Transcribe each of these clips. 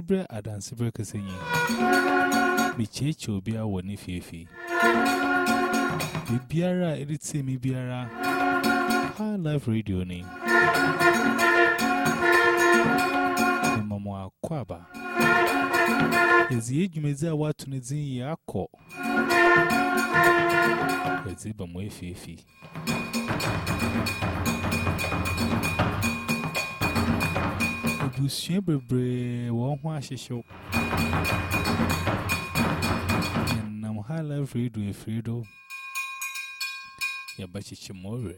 Sibre Adan Sibre Cassini. Bichecho Bia Wani Fifi. Bibiara, edit me Biara. High Life Radio name. Mama Quaba. Is the age meza what to Nizin Yako? Is it Bamwe Fifi? Bushin Bebre, one wash show. And I'm High Life Radio, Fredo. Yabachi More.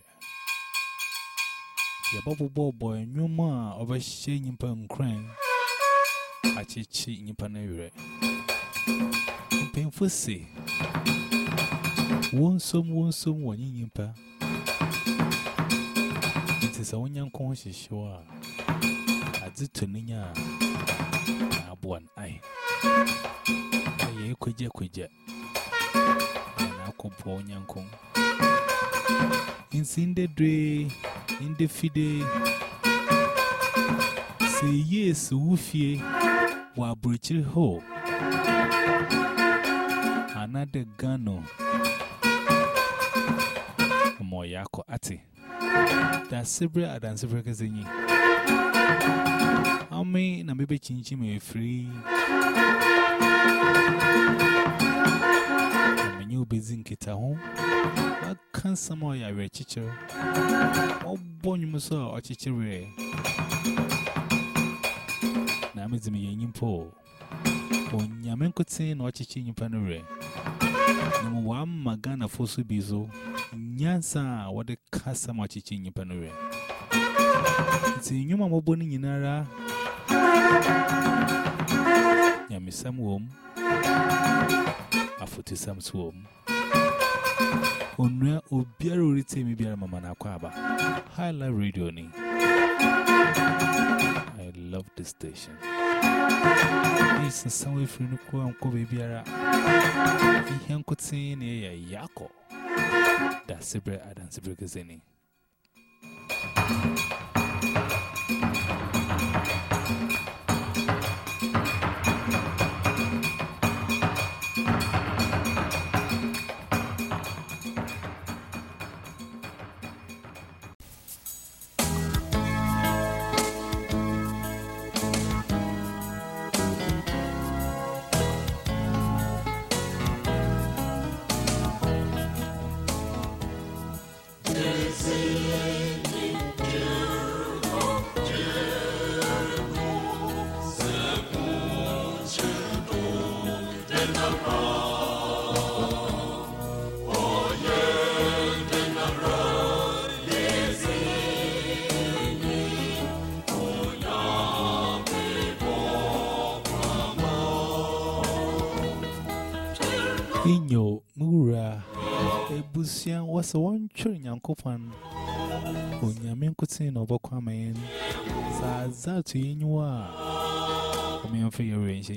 Yababu boy, no more of a shame pan crane. I chichi in Panere. Painful say. Won some, won some, one in pa. It is a one young conscious sure. I did to Nina. I one eye. I quidja quidja. And I could pour young kong. In Sinde Dre, in the Fide. Say yes, Woofie, while breaching ho. Another gano. Moyako ati. That Sibra Adan Sibra Kazini. How may na maybe chinchi me free? I'm new busy in Kita I can't some more your teacher. Oh, bonny muso or teacher. Namizimi yin po. On Yamenkotin or teaching panure. No one magana fosu bizo. Nyansa, what the customer teaching in panure. It's in your bonny in ara. Yamisam womb. Afuti some swom. Onua obiara orite mi biara mama na kwaba. High Life Radio ni. I love this station. This is some way for you to go biara. Ihe nkotin ne ya yako. Da sibre adan sibre kazeni. Inyo Mura Ebusian was one children Yankopan. On Yaminkutin of Aquaman. Sazatu Inua. I mean, for your range.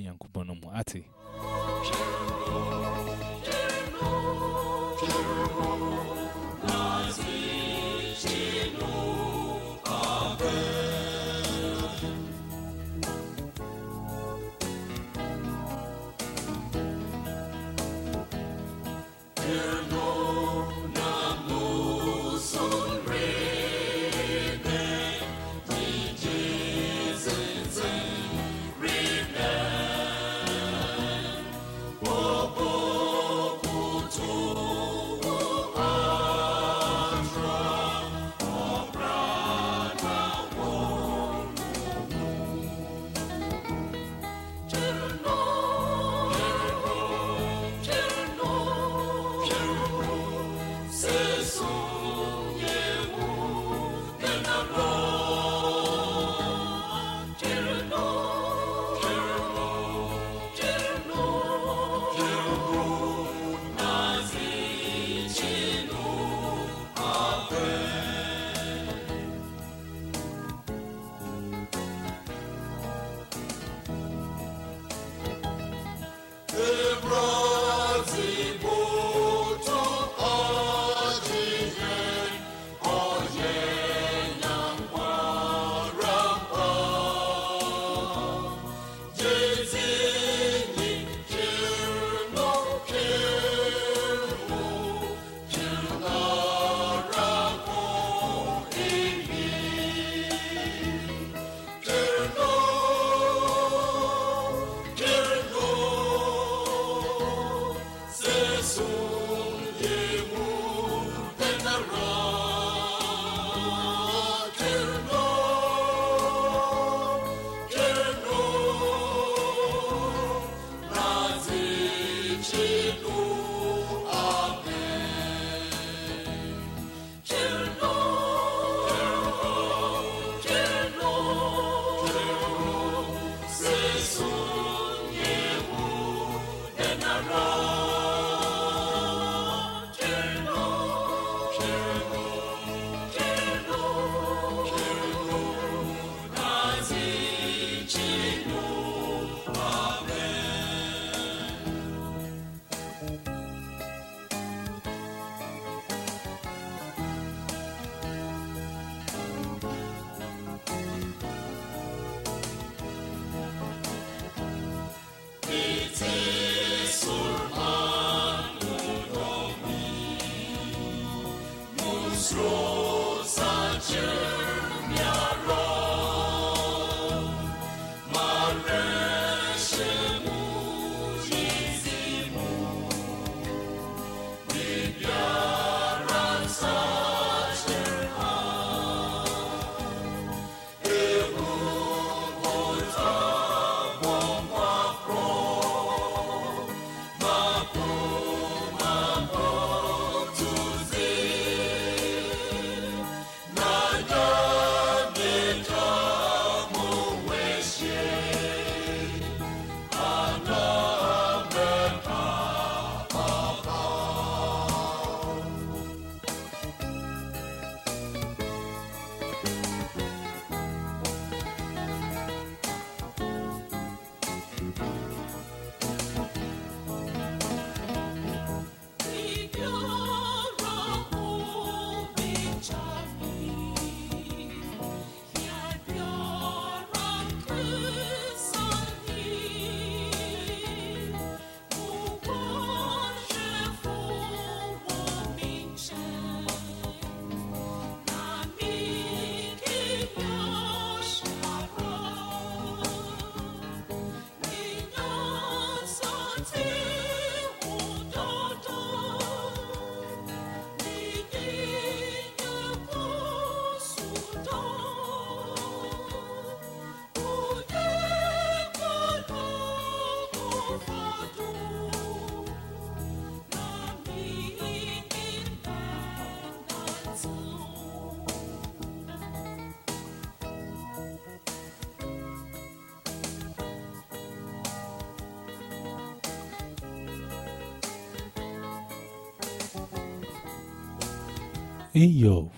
Eyo.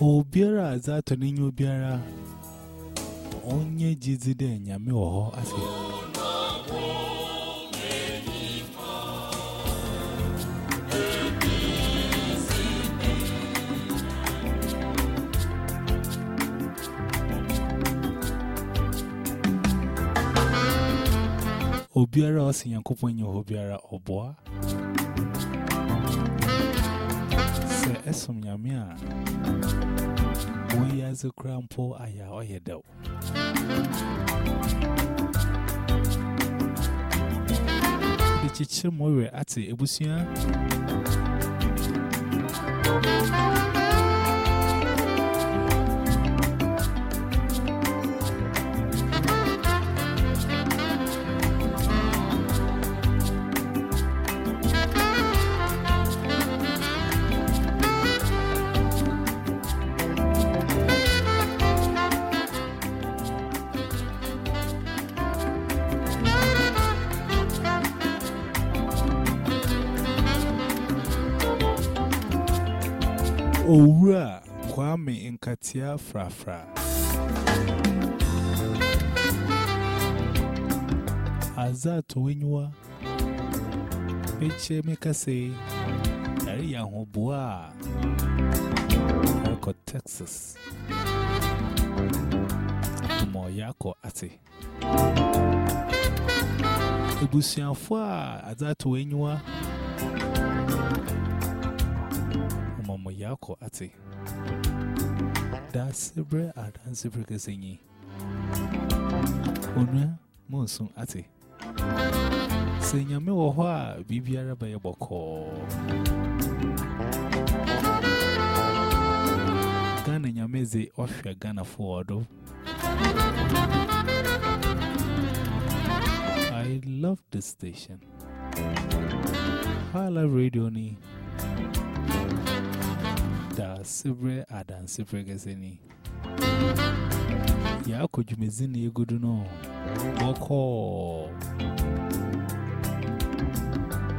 Obiara azato n'inye obiara. Onye jizide nyame wɔ hɔ ase. Obiara ɔsi nyankopɔn nye hɔ biara ɔboa. Se esom nyame a. Wo ya ze krampo aya oyedew. De chichir mowe ate ebusia. Kwame Nkatia Frafra. Azat Winywa. Eche Mikase. Yari Yahoboa. Yako Texas. Mo yako ate. Ebusianfo a Azat Winywa. Mama yako ate. Da sibre adan sibre kesenyi. Onua monsun ate. Se nyame wo ho a bibiara ba ye boko. Ghana nyame ze ohwe Ghana for odo. I love this station. Hala radio ni. Da sibre adan sibre keseni. Ya ko jumezi na egudu no. Boko.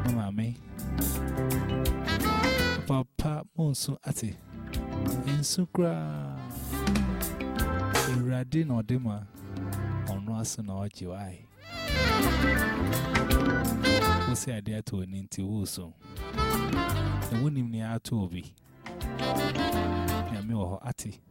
Mama me. Papa monsu ate. Insu kra. Irade na odema. Onu asu na oji wai. Wosi ade ato ni nti wo so. Ewu nim ni ato obi.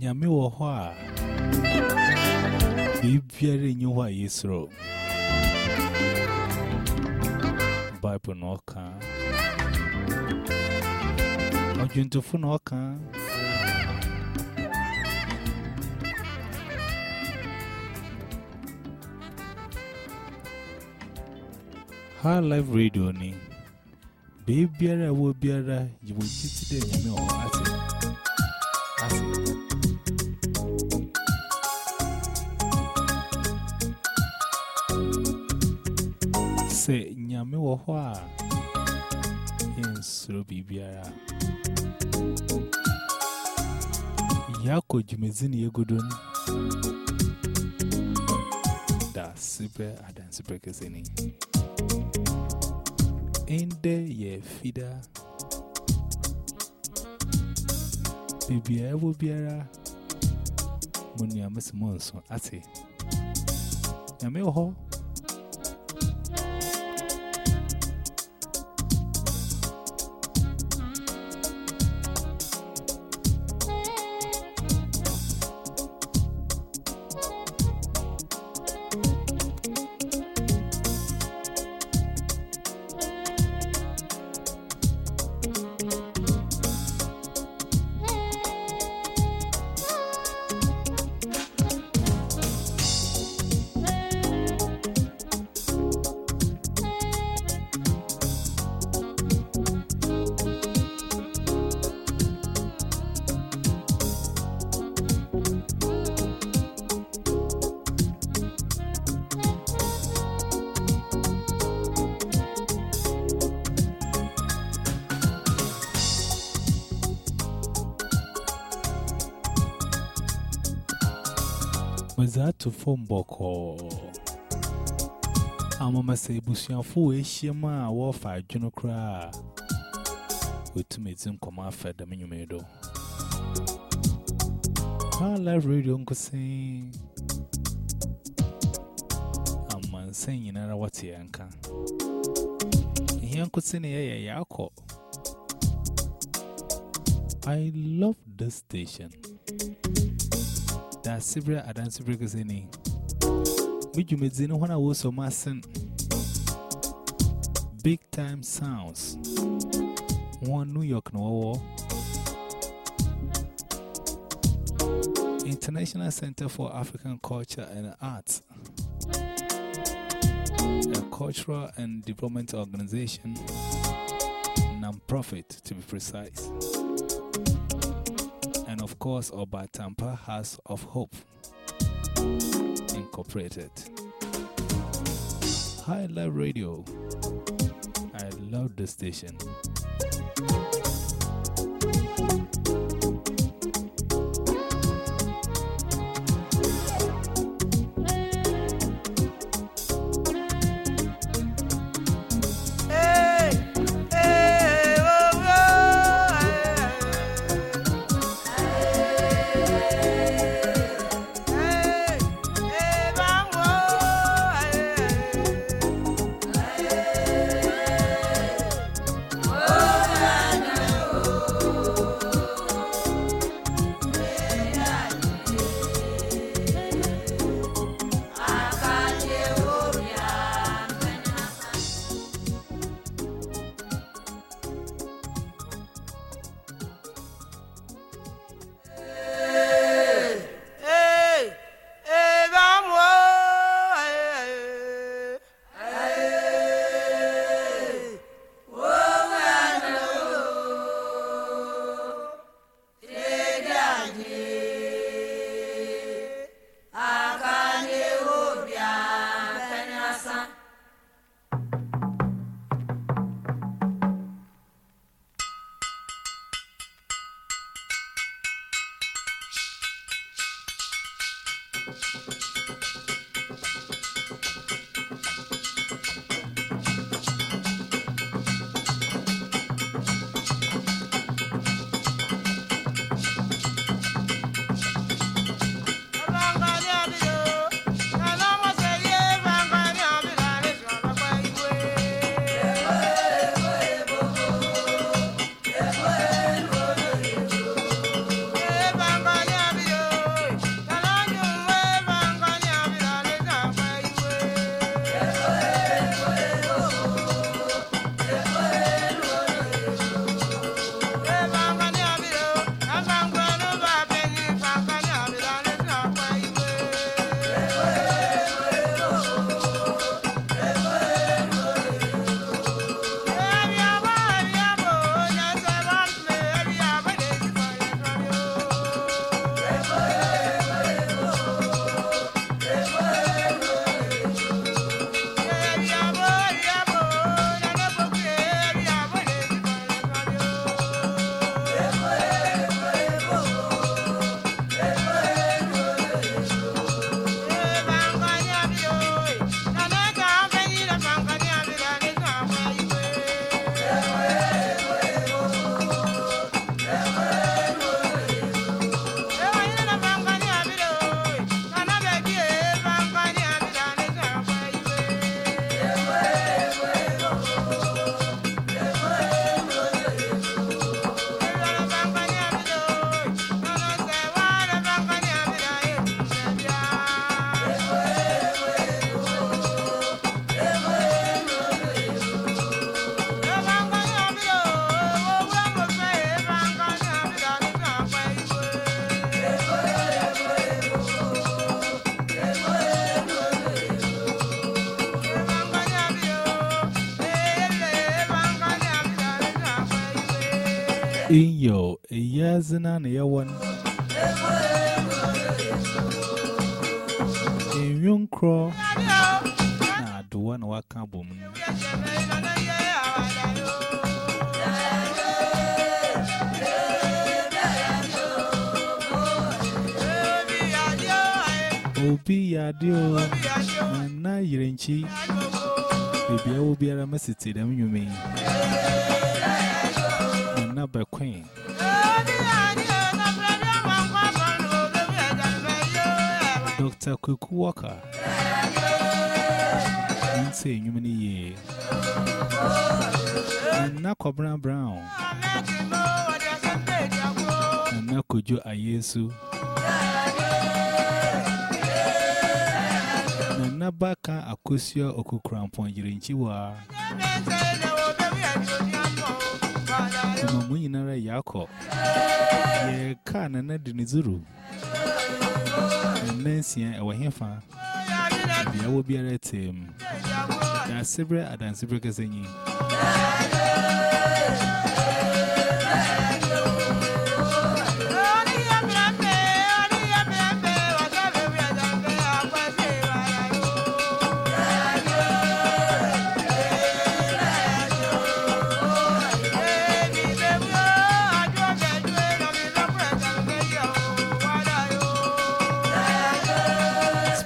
Nyame wɔ hɔ ate. Say, Yami wa hwa. Bibiari nyu wa yisro. Bible no ka. Ojuntufu no ka. High Life Radio ni. Bibiara wo biara yiwo titi de nyame o ate. hɔ a yɛnsoro biribiara yɛakɔ dwumadzi ne yɛgodo no da sebrɛ adansebrɛ kɛsɛ ni. Ɛndɛ yɛ fidaa biribiara ɛwɔ biara mo nua mesɛ mo nso ate nyame wɔ hɔ Mazato phone boko. Amama say Busian fu a shima warfare junocra. With two mates in command fed the minumedo. Our live radio uncle saying, I'm man saying in a what's yanka. He uncle saying a yako. I love this station. That Sibra Adan Sibra Gazini. I was so massing? Big time sounds. One New York no International Center for African Culture and Arts. A cultural and development organization, non-profit to be precise course, Oba Tampa House of Hope Incorporated. High Love Radio. I love the station. Yazina na yawan. Eh, Inyun kro. Na aduwa na waƙa bomu obi ya na nna bibia obiara mesitiri m na nna And. Dr. Kuku Walker. And say, you mean, ye. And not Brown Brown. And not could you, I yesu. Na baka akosia okukurampon yirinchiwa. Kuma munyinara yako. Ye ka na na dinizuru. Nancy, I will hear from. I will be at him. That's Sibra and Sibra Gazini.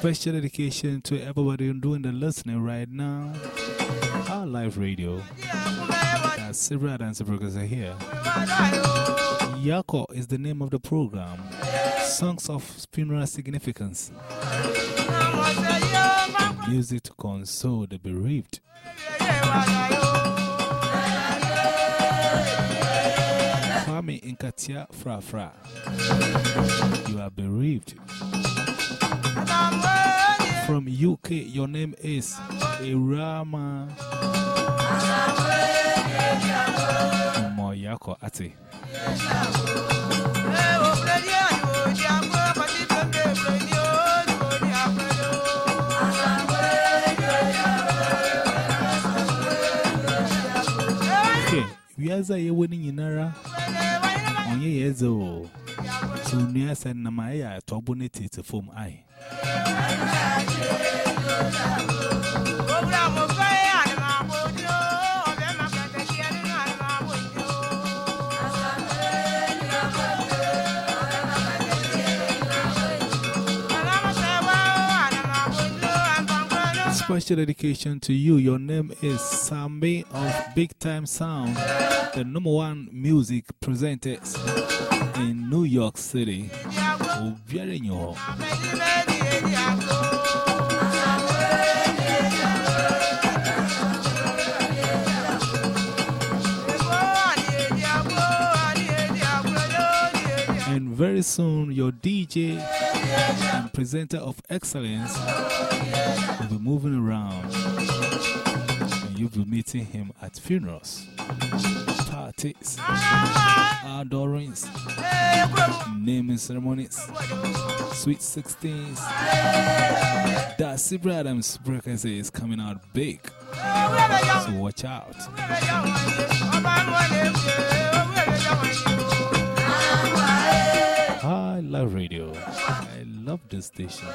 Special dedication to everybody doing the listening right now. Our live radio. Sibra and Sibra Gaza here. Yako is the name of the program. Songs of funeral significance. Music to console the bereaved. Kwame Inkatia Fra Fra. You are bereaved. From UK, your name is Irama Moyako Ati. Okay, we are a winning in Nara. On your years old. So near San Namaya, Tobonity to form I. Special dedication to you. Your name is Sambi of Big Time Sound, the number one music presenters in New York City. And very soon, your DJ and presenter of excellence will be moving around. And you'll be meeting him at funerals, parties, outdoorings, naming ceremonies, sweet 16s. That Sibra Adams frequency is coming out big. So watch out. I love radio. I love this station.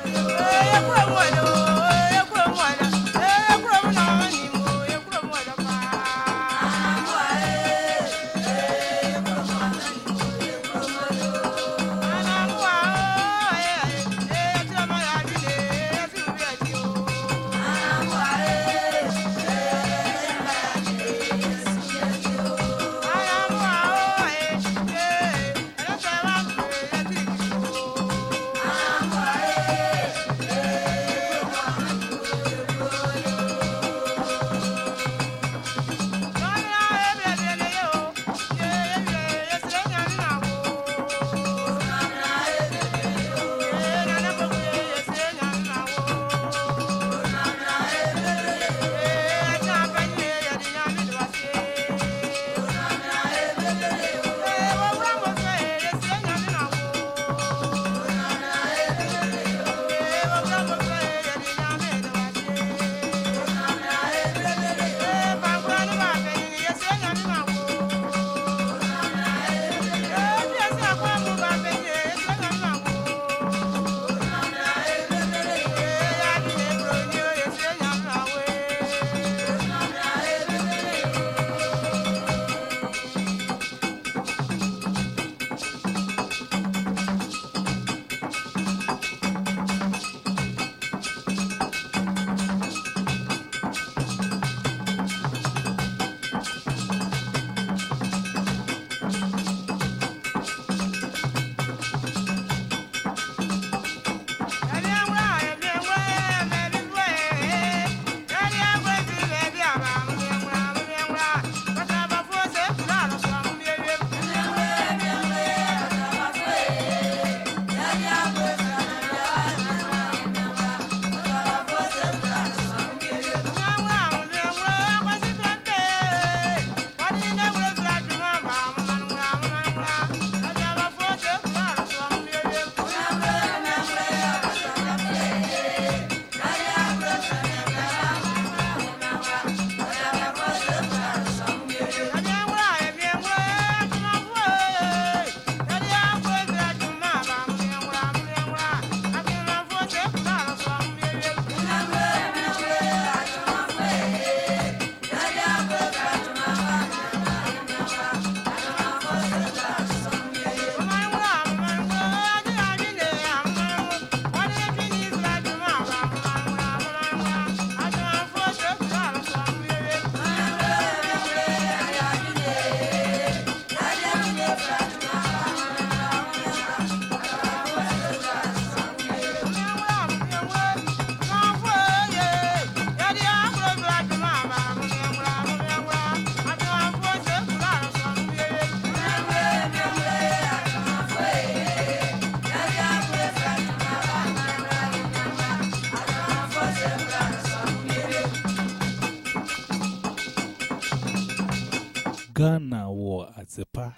Ghana war at the pa.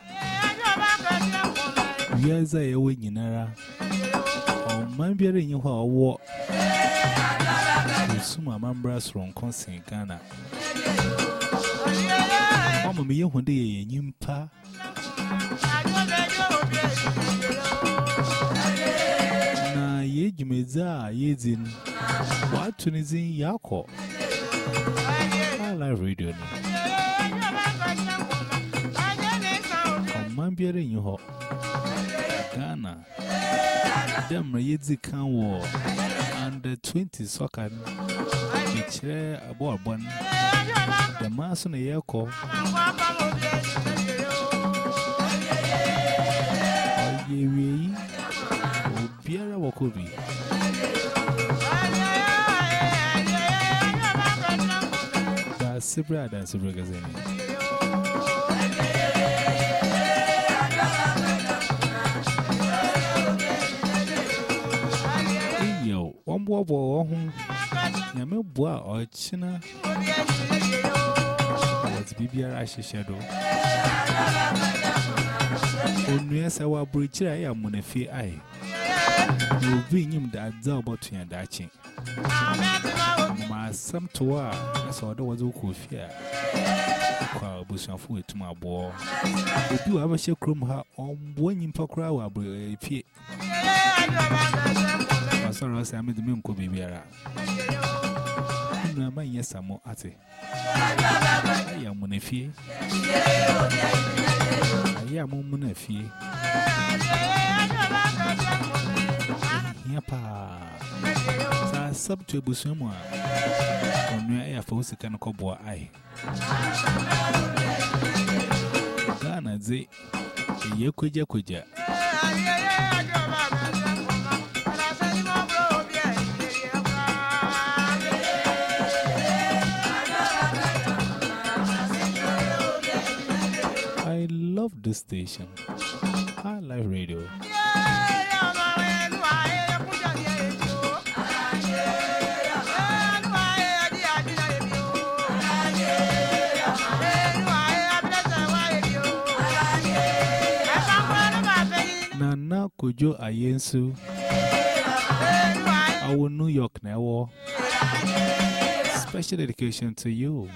Years I away in era. Oh, man, be in your war. Suma Mambras from Consing Ghana. Mamma, me, one day zin. Yako? Them Yedzi can war under 20 soccer. Which a boy one. The mass on the Yako. Yewi, Biara Wakobi. That's Sibra Dance Magazine. One boy, boy, Yame Bois or China was Bibiara Shadow. Only as I was breaching, I am on a fee eye. You'll bring him that double to your daching. My some to her, I saw there was a cool fear. Quite bush and food to my boy. If you ever shake room her on I saw us, I made the moon could be. No, my yes, I'm more at it. I am on a am on your air for can cobble eye. Ghana, ze. Ye kuja kuja. I this station. I like radio. Nana Kojo Ayensu. Our New York now. Special dedication to you.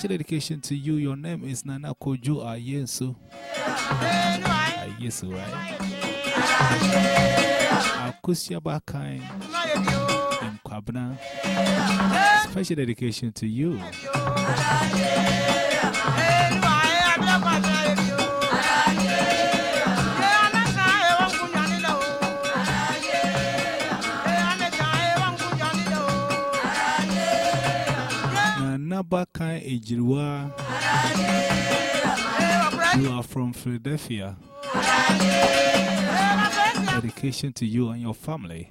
Special dedication to you. Your name is Nana Kojo Ayensu. Ayensu, right? Akusia Bakai in Kwabna. Special dedication to you. Nana Bakai Ejirwa. You are from Philadelphia. Dedication to you and your family.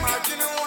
I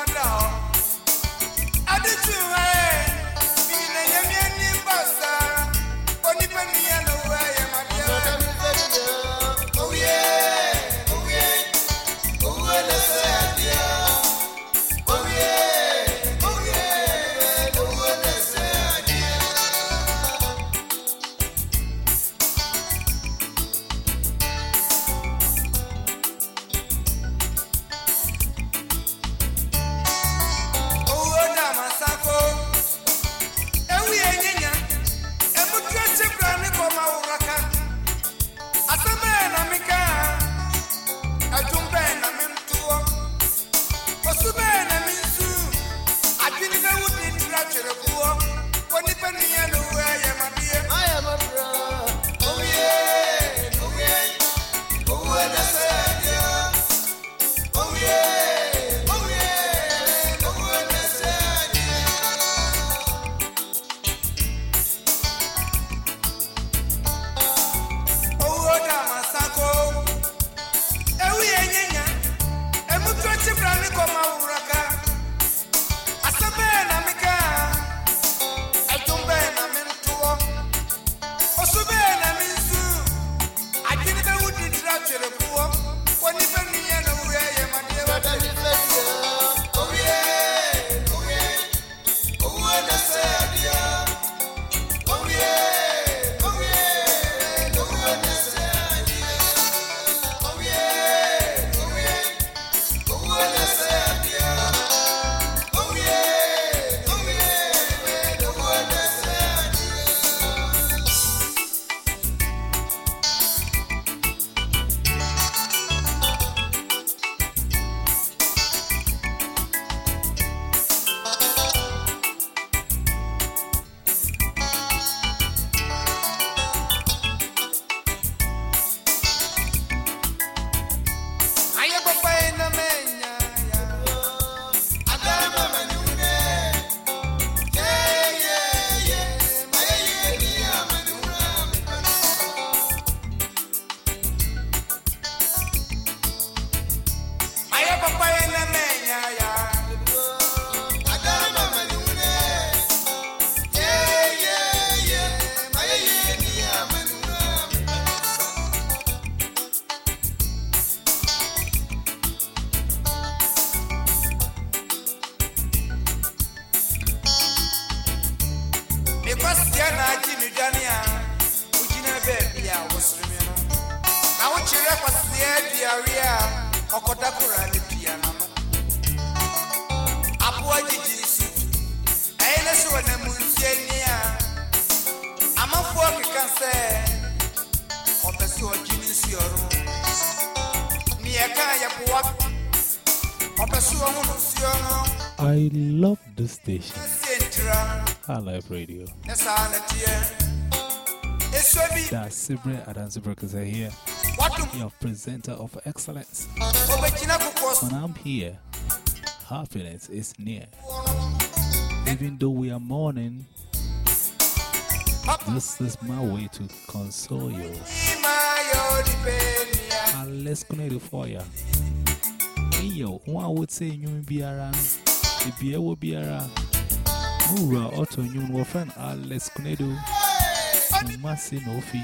Sibre Adansibrokers are here. Your presenter of excellence. When I'm here, happiness is near. Even though we are mourning, this is my way to console you. Let's connect for you. Yo, one would say, you be around. If you will be around, Mura Otto, you friend Alex Kunedo, Massi no fee.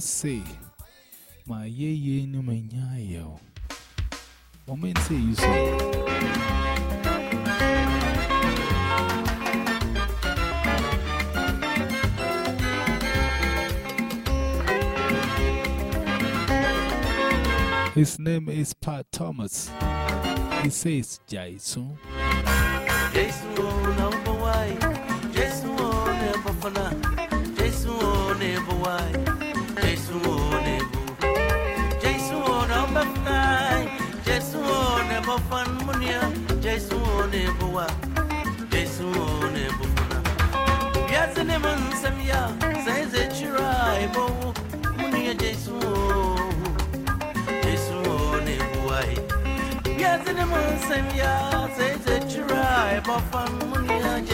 Say, ye ye manyayo. Woman say you so. His name is Pat Thomas. He says, Jaisun. Jason, Jason, never why? Jason, never fun. Yes, and him and Samia says that you're right, Munia Jason. Jason, never why? Yes, and him and Samia says that you're right, but fun munia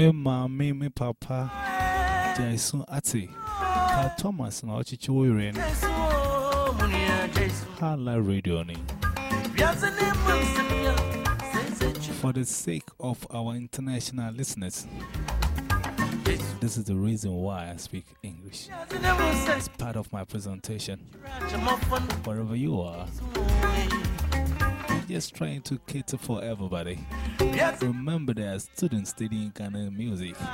Me, papa, Jason Ati, Thomas, and Hala Radio. For the sake of our international listeners, this is the reason why I speak English. It's part of my presentation. Wherever you are, just trying to cater for everybody. Remember, there are students studying Ghana music. We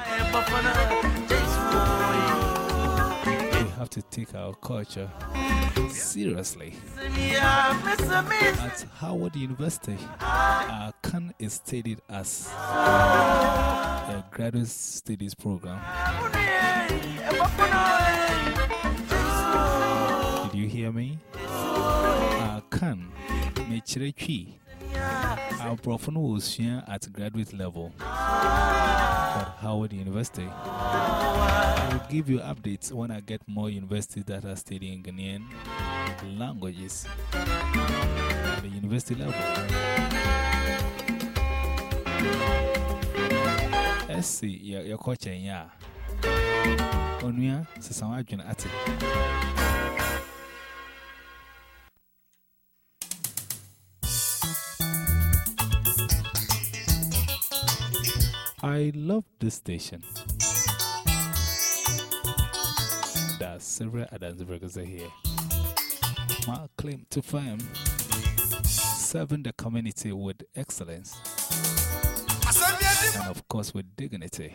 have to take our culture seriously. At Howard University, Akan is studied as a graduate studies program. Did you hear me? Akan, Mechirekwi, our professional was here at graduate level at Howard University. I will give you updates when I get more universities that are studying Ghanaian languages at the university level. SC, your coach, and ya. Onuya, Sasawajan at it. I love this station. There are several Adams Burgers here. My claim to fame serving the community with excellence and, of course, with dignity.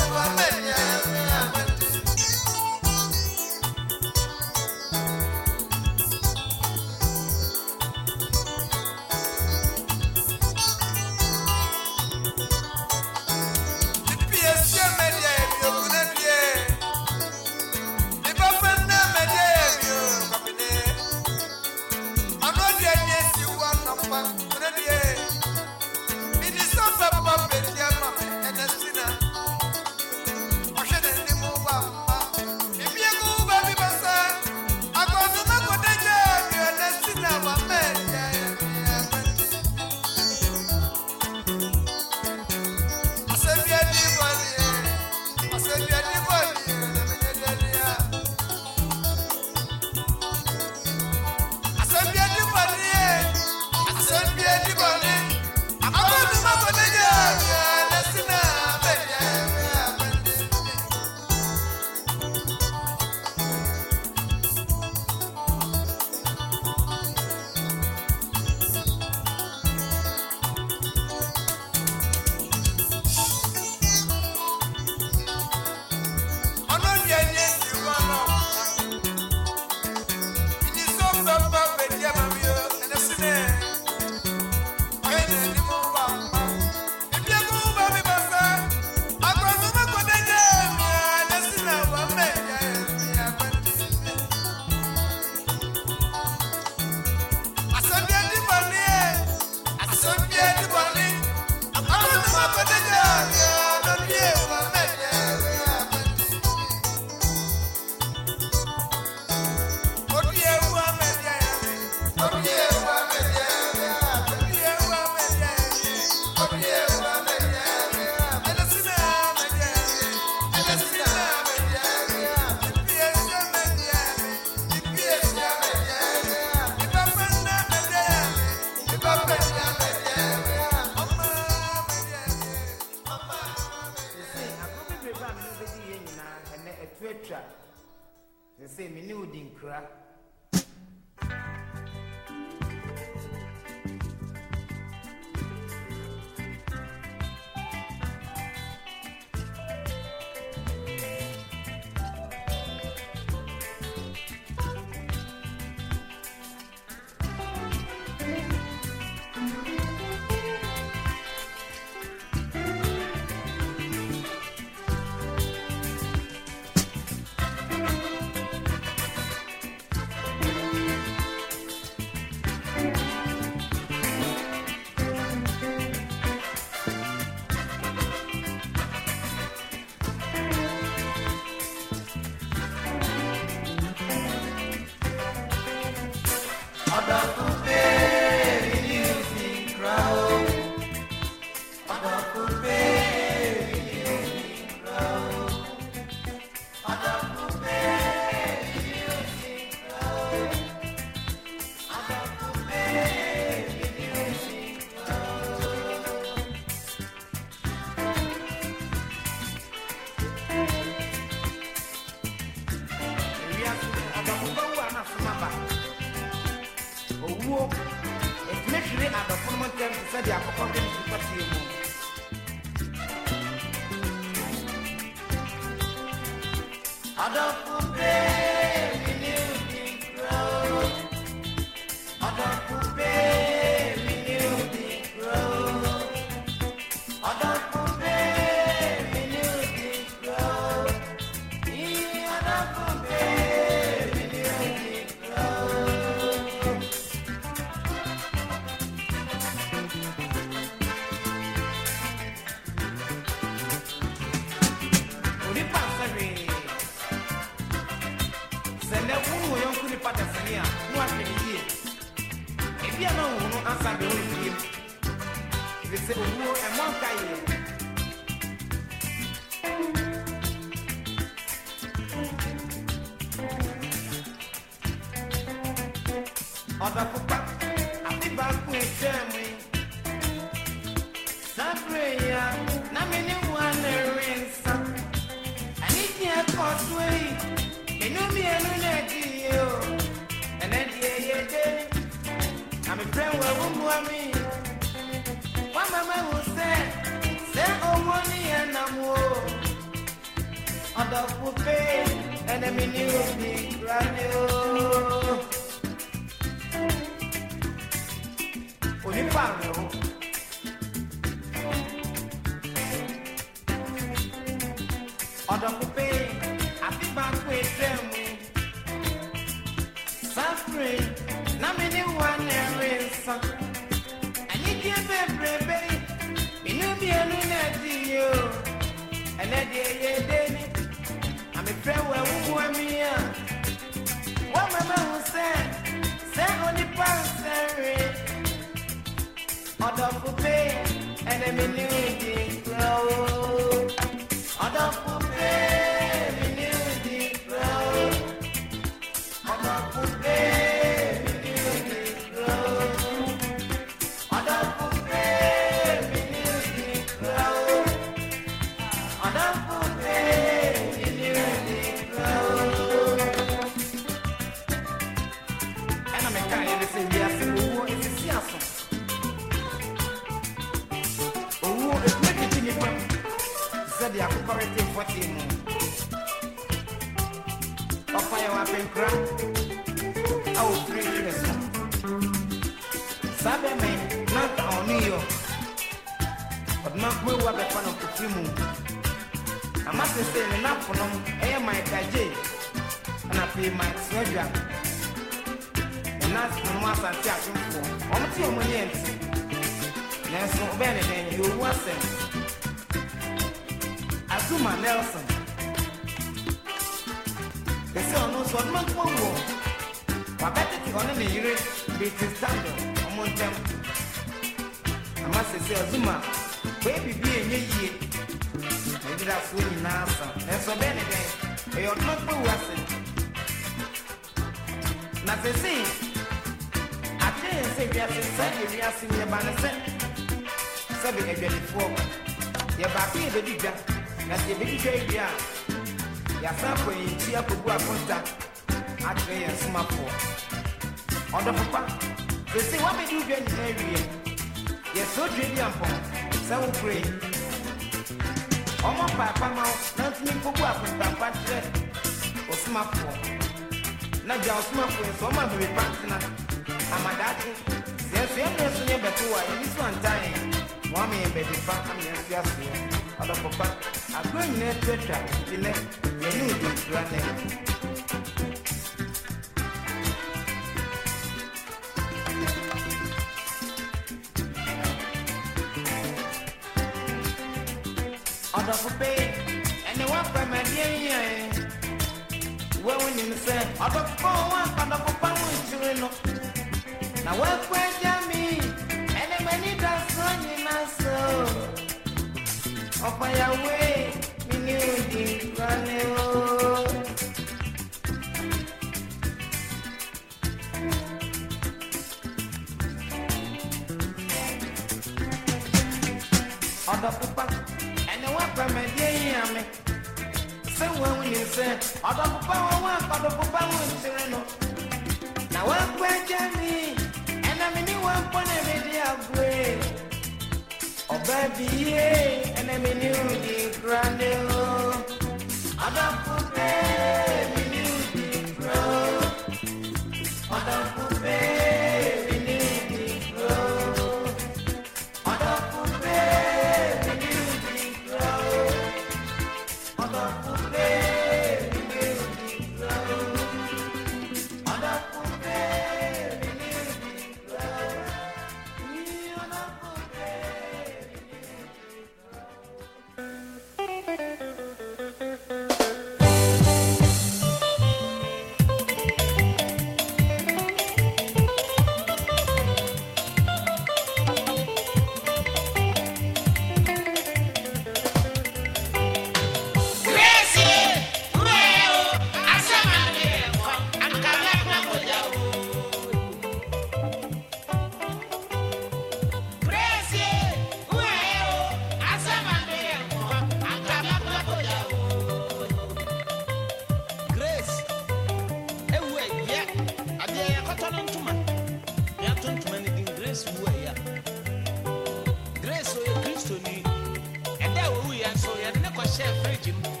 Kɔhyɛɛ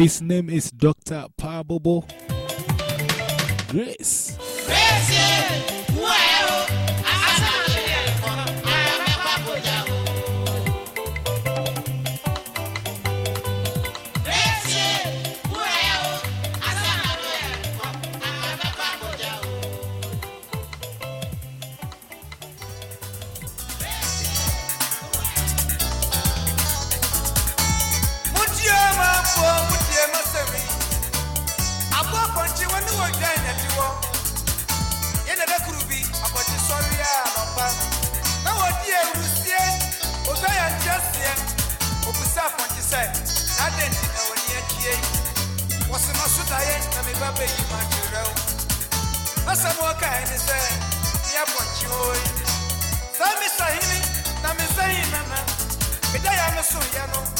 His name is Dr. Pabobo Grace. Grace yeah. sabe yi ma jure o. Asa mo ka ni se ya po chi o yi. Sa mi I'm na mi ya no.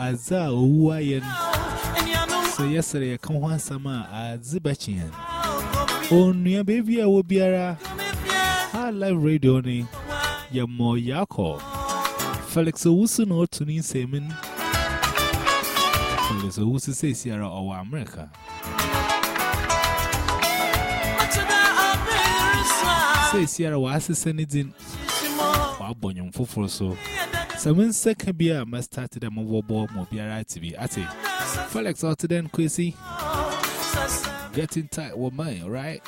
Iyo aza owuayen. So yesterday, I come one summer at Zibachian. Oh, near baby, I will be a high live radio. Ni ya mo yako. Felix Owusu no tuning semen. Felix Owusu says Sierra or America. Say Sierra was sending Wabonyum for so. Seven second beer must start them over board Mobiara TV. I say, Felix out then, Quissy. Getting tight with mine, right?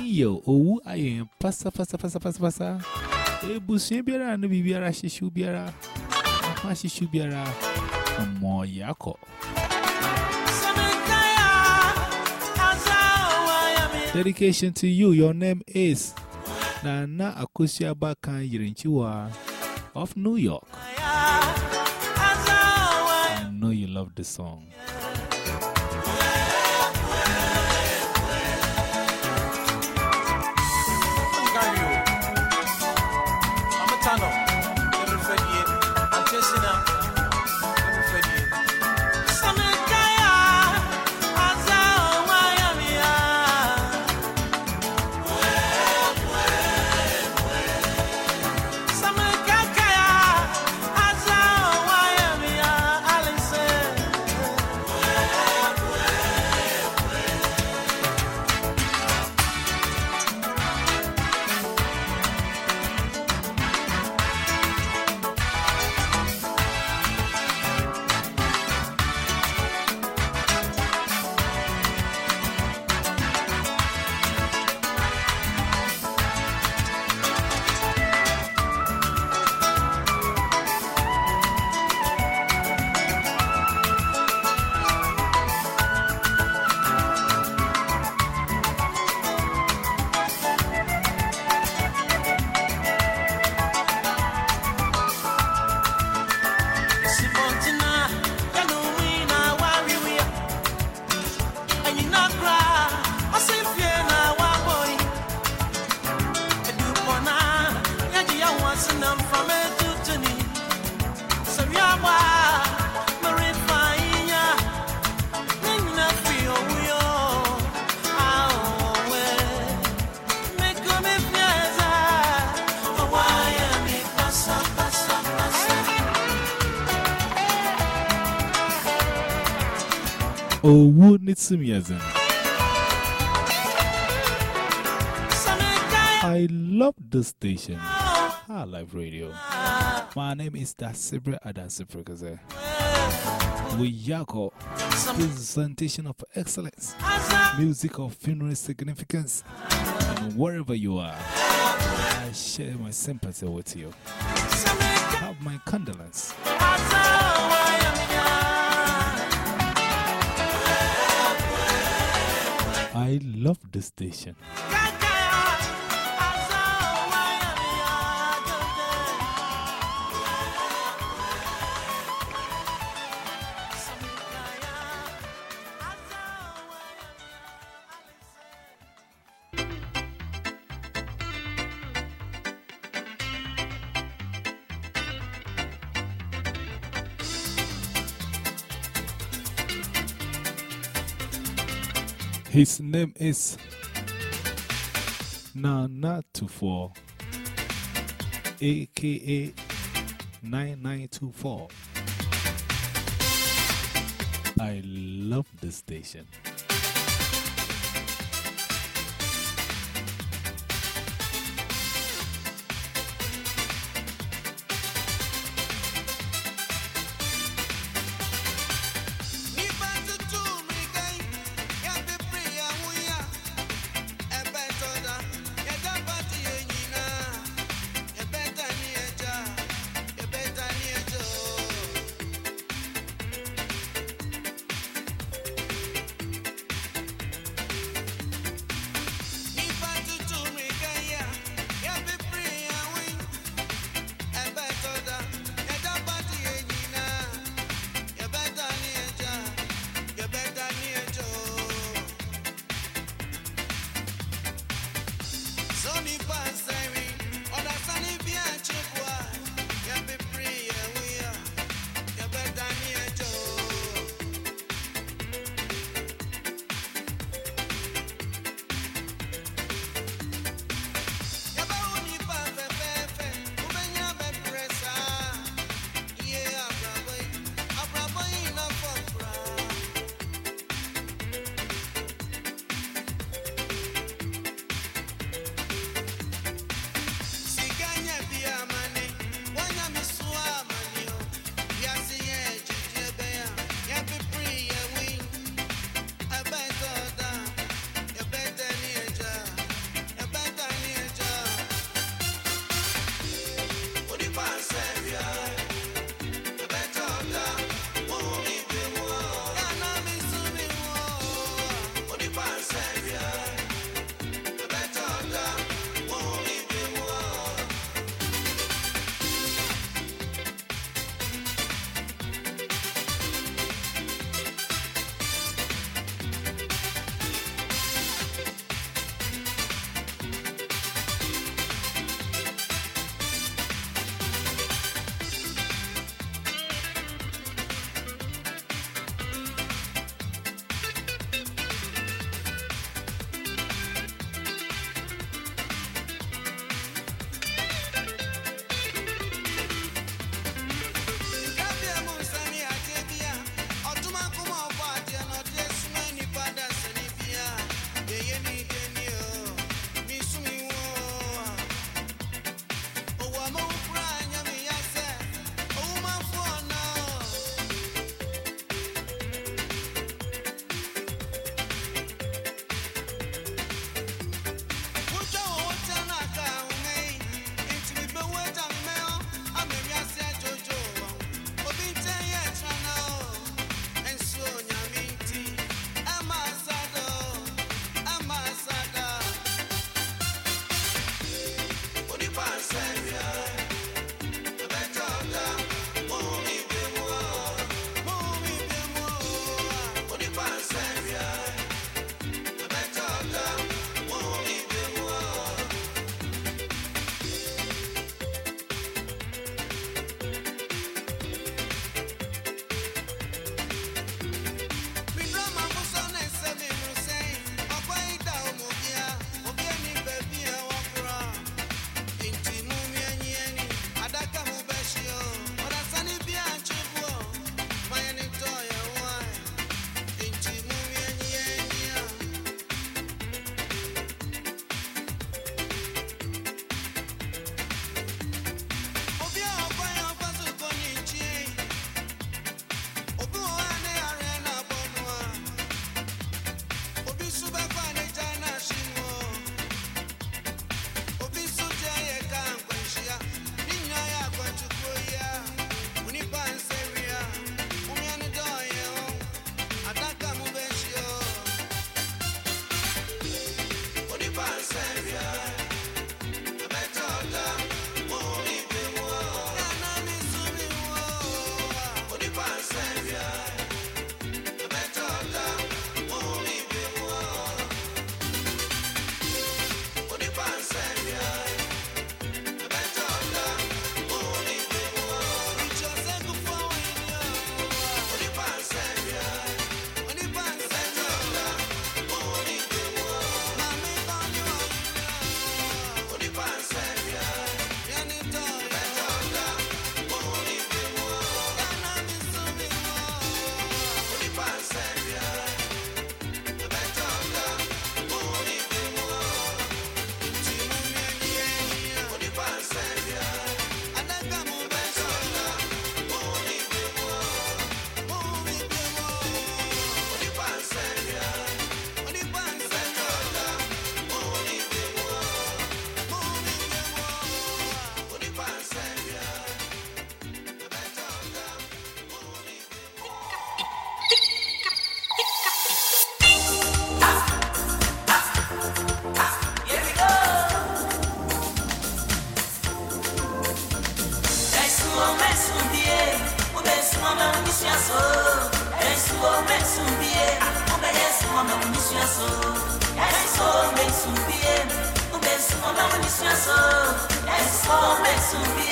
Yo, oh, I am passa, passa, passa, passa, passa. A bush biara and the biara shishu biara. Mashishu biara. More yako. Dedication to you. Your name is Nana Akusia Bakan Yirinchiwa of New York. I know you love the song. I love this station. High Life Radio. My name is Dasibre Adasibre. With Yako, presentation of excellence, music of funeral significance, and wherever you are, I share my sympathy with you. Have my condolence. I love this station. His name is Nana Tufo, aka 9924. I love this station. so beautiful.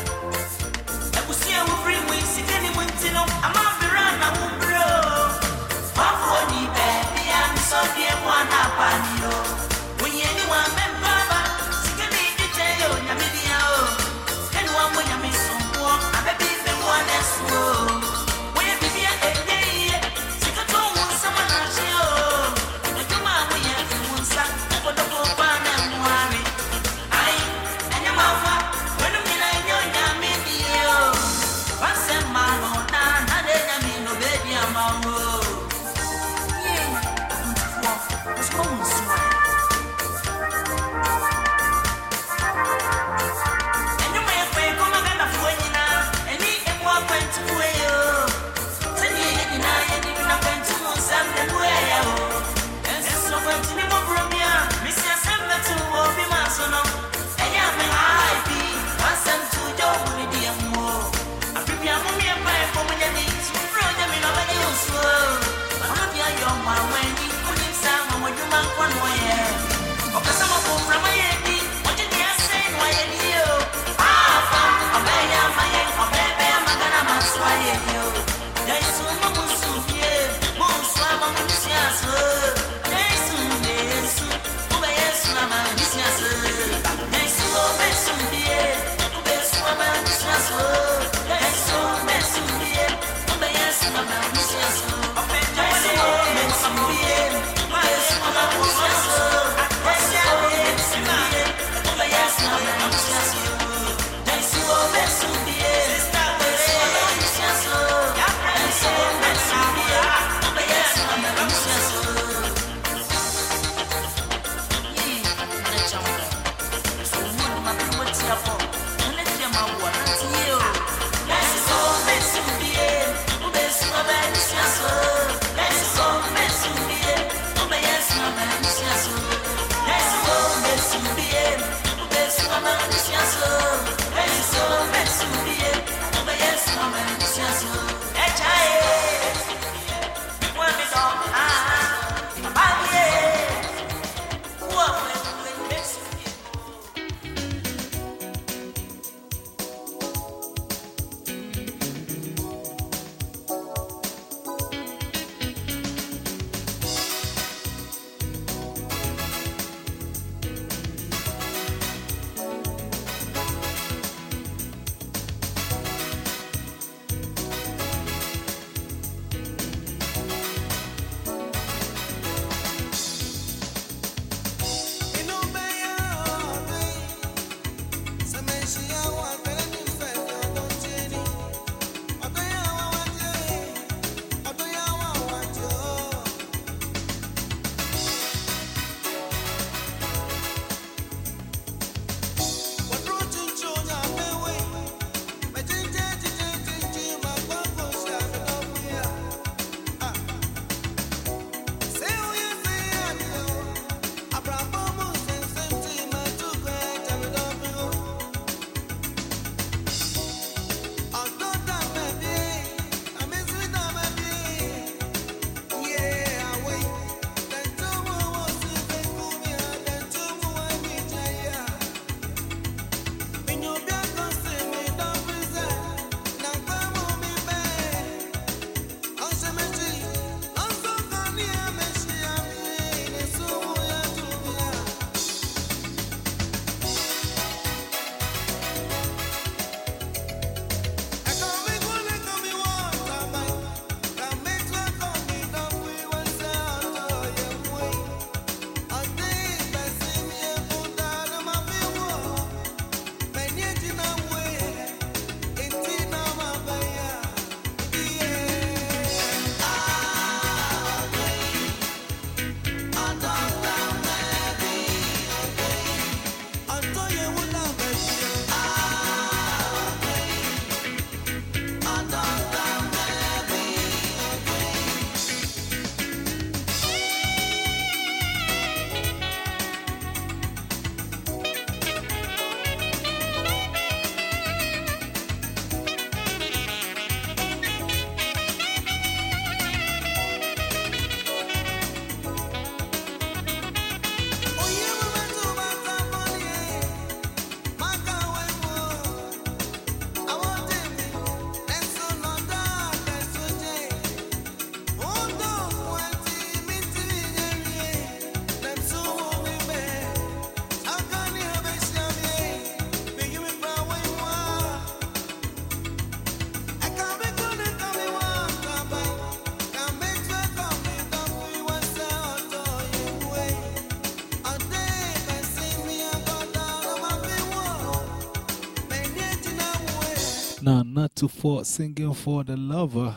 to for singing for the lover.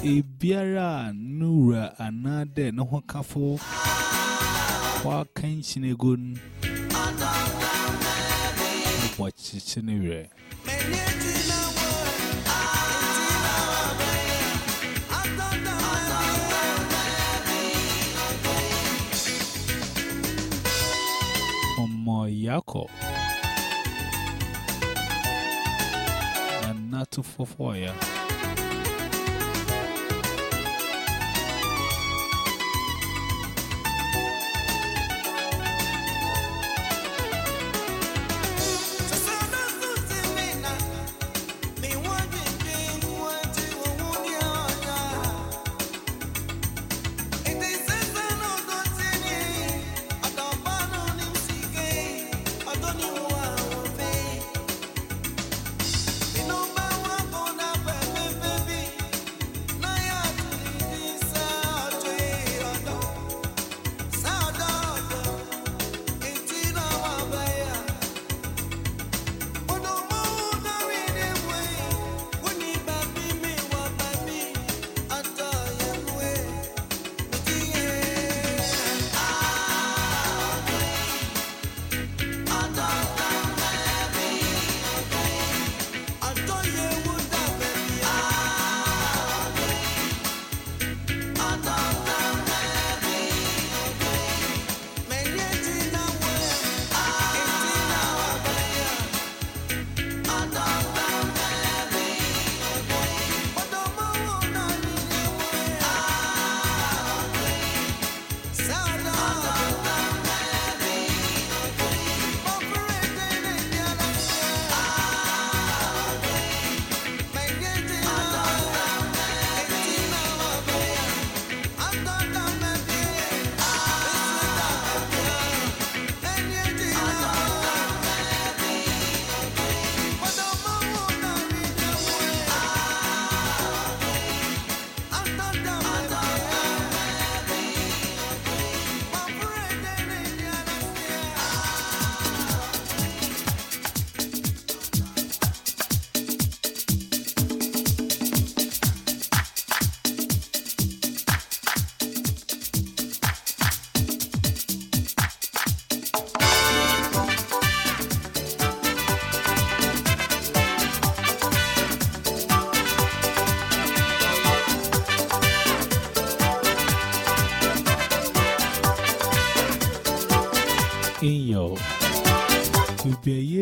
Ibiara Nura another no one kafo. What can she gun? Watch it to for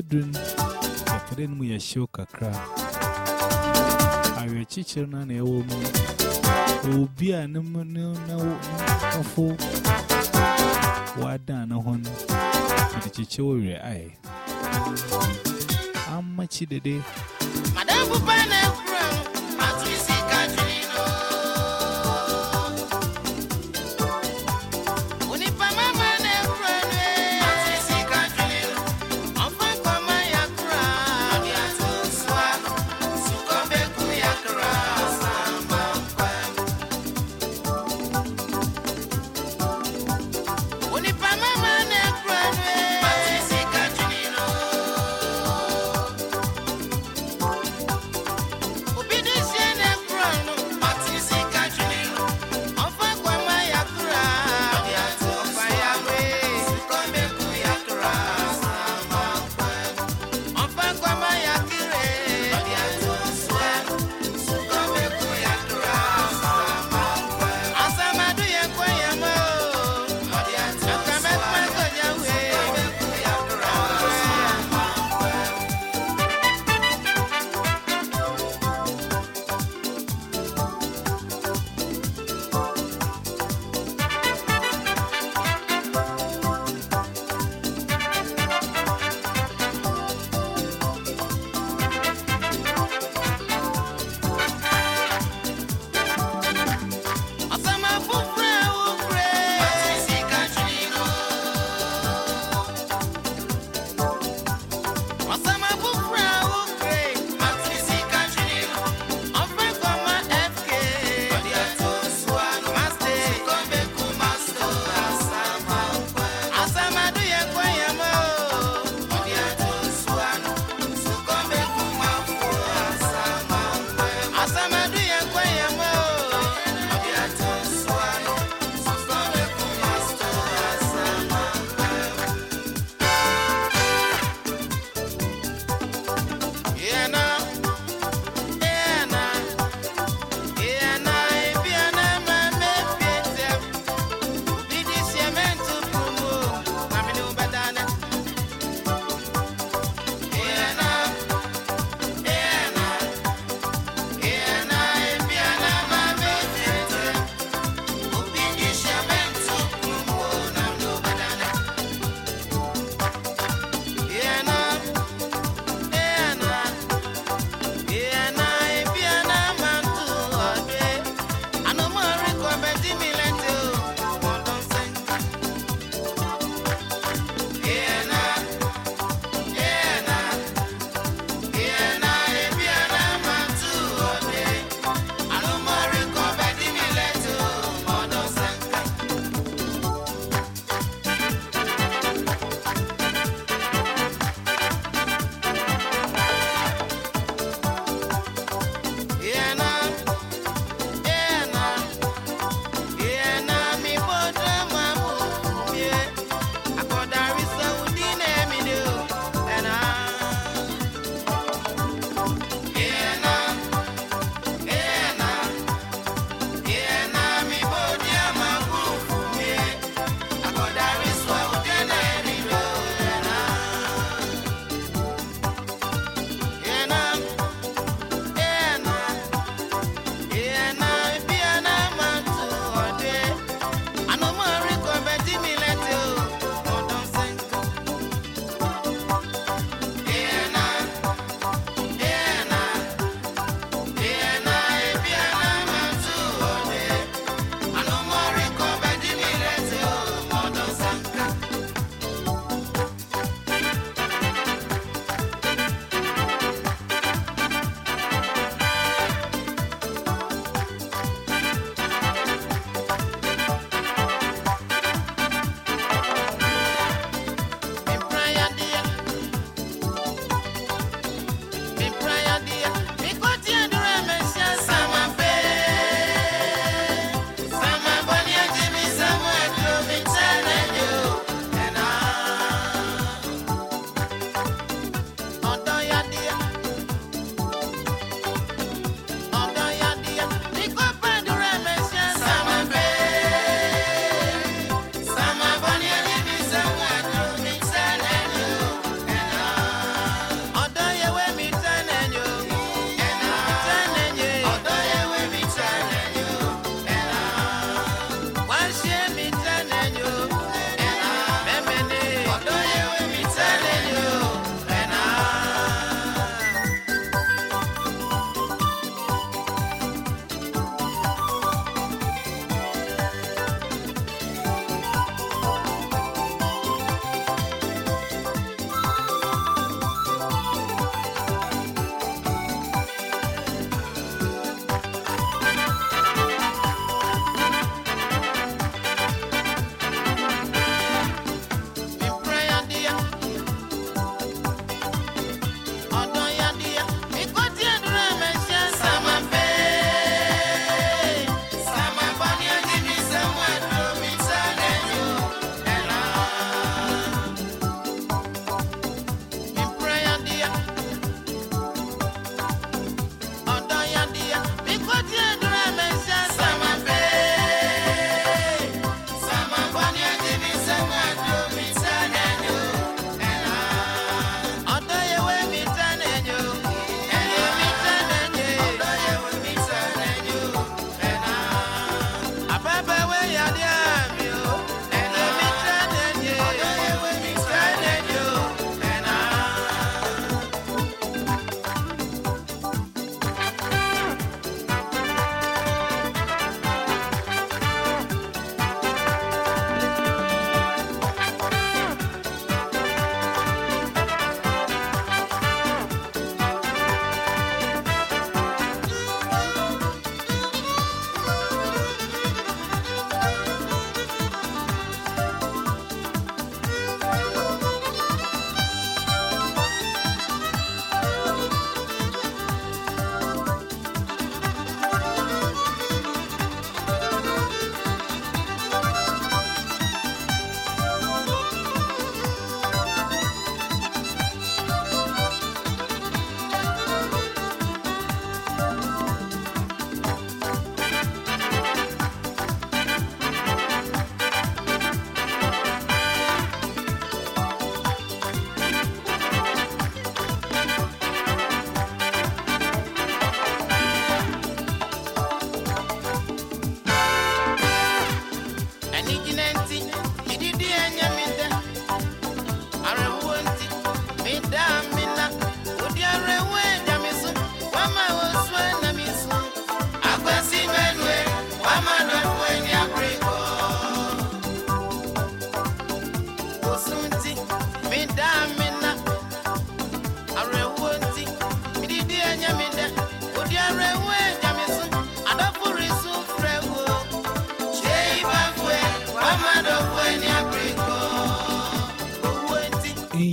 be a year drin, but then we are sure kakra. I will teach you none a woman. Will be a no no no awful. What done a hon? The chichori eye. How much the day? Madam Bupane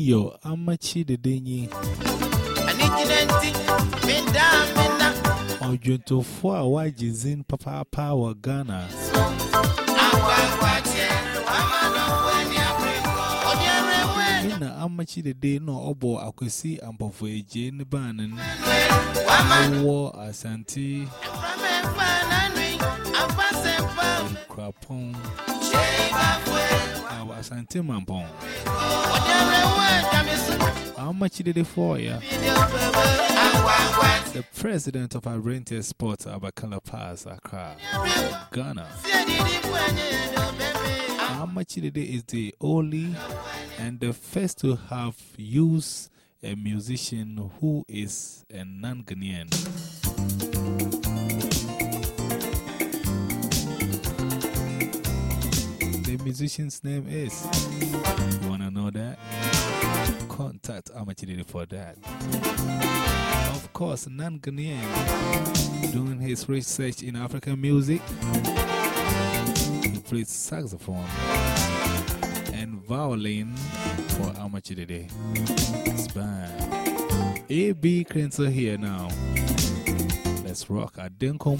yo, amachi a cheat the dingy. Ọjọ́ tó fọ́ àwa jìzín pápápá wọ Ghana. Nna amachi dede na ọbọ akwesi ampọfọ eje n'ebe anị wọ asante. Eframefa nanui, afasempa, Krapon. shebafwe. Our Asante Mampon. Odi arewe, damisu, Amachi the for ya. video bebe. Agwagwache, The president of Arente Sports Abakala Pass Accra, Ghana. edo bebe. Amachi the is the only and the first to have used a musician who is a non Ghanaian. Musician's name is. You want to know that? Contact Amachidede for that. Of course, non Ghanaian doing his research in African music. He plays saxophone and violin for Amachidede. It's bad. A.B. Crencer here now. Let's rock at Denkom.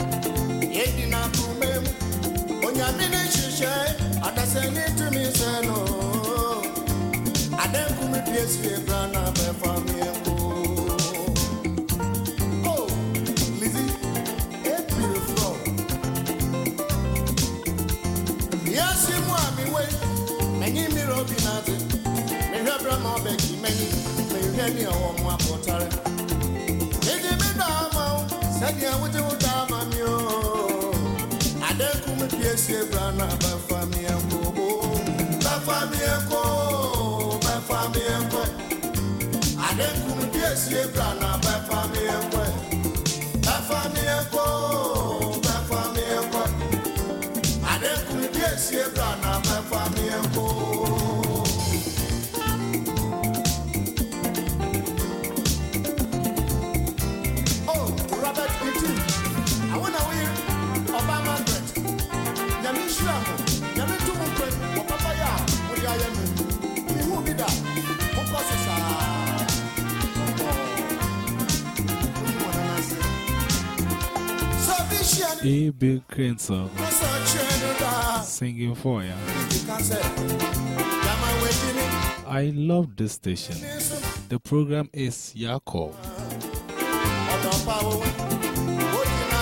adasɛ ne tumi sɛ no adanku me pie sie bra na bɛfa me ɛko Oh, Lizzy, it's beautiful. Yasi mu a mi wei, m'enyi mmiri obi n'adze. Mehwɛ bra ma ɔbɛki m'enyi, mehwɛ ne ɔwɔ mu abɔtare. Mede me dɔ ama wo, sɛdeɛ wogye wo dɔ ama me o. Adeku me piesie bra na bɛfa me ɛko. Ɛko, bɛfa. Adeku me piesie bra na bɛfa me ɛko. Bɛfa me no daa, singing for ya. ɔka sɛ, "Yama w'adi ni, I love this station. The program is Yakov. we. Wogyina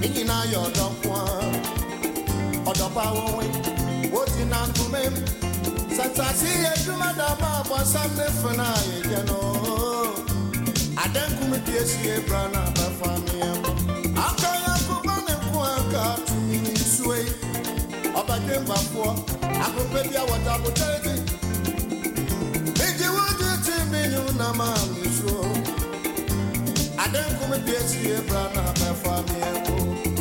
mihi na ya ọdọkwa. Ọdọbawo nwe wo na nkume m. Satasi ya edwuma da agbasa mmefu na ya gye no nkume bi esi ebra na abafa aka ya akụba ne nko aka atumi nsue ọbadwe mbafoɔ akụpe bi a wɔda abotire na ma mi nkume bi esi ebra na abafa.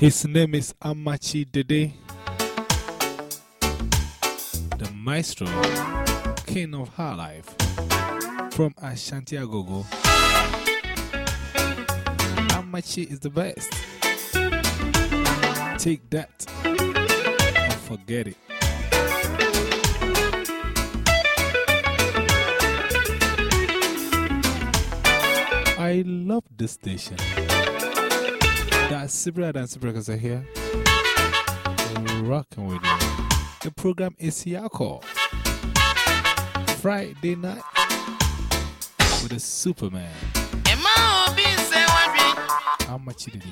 His name is Amachi Dede, the maestro, king of her life, from Ashanti Agogo. Amachi is the best. Take that and forget it. I love this station. Sibra and Breakers are here. We're rocking with you. The program is Yako. Friday night with a Superman. How much did.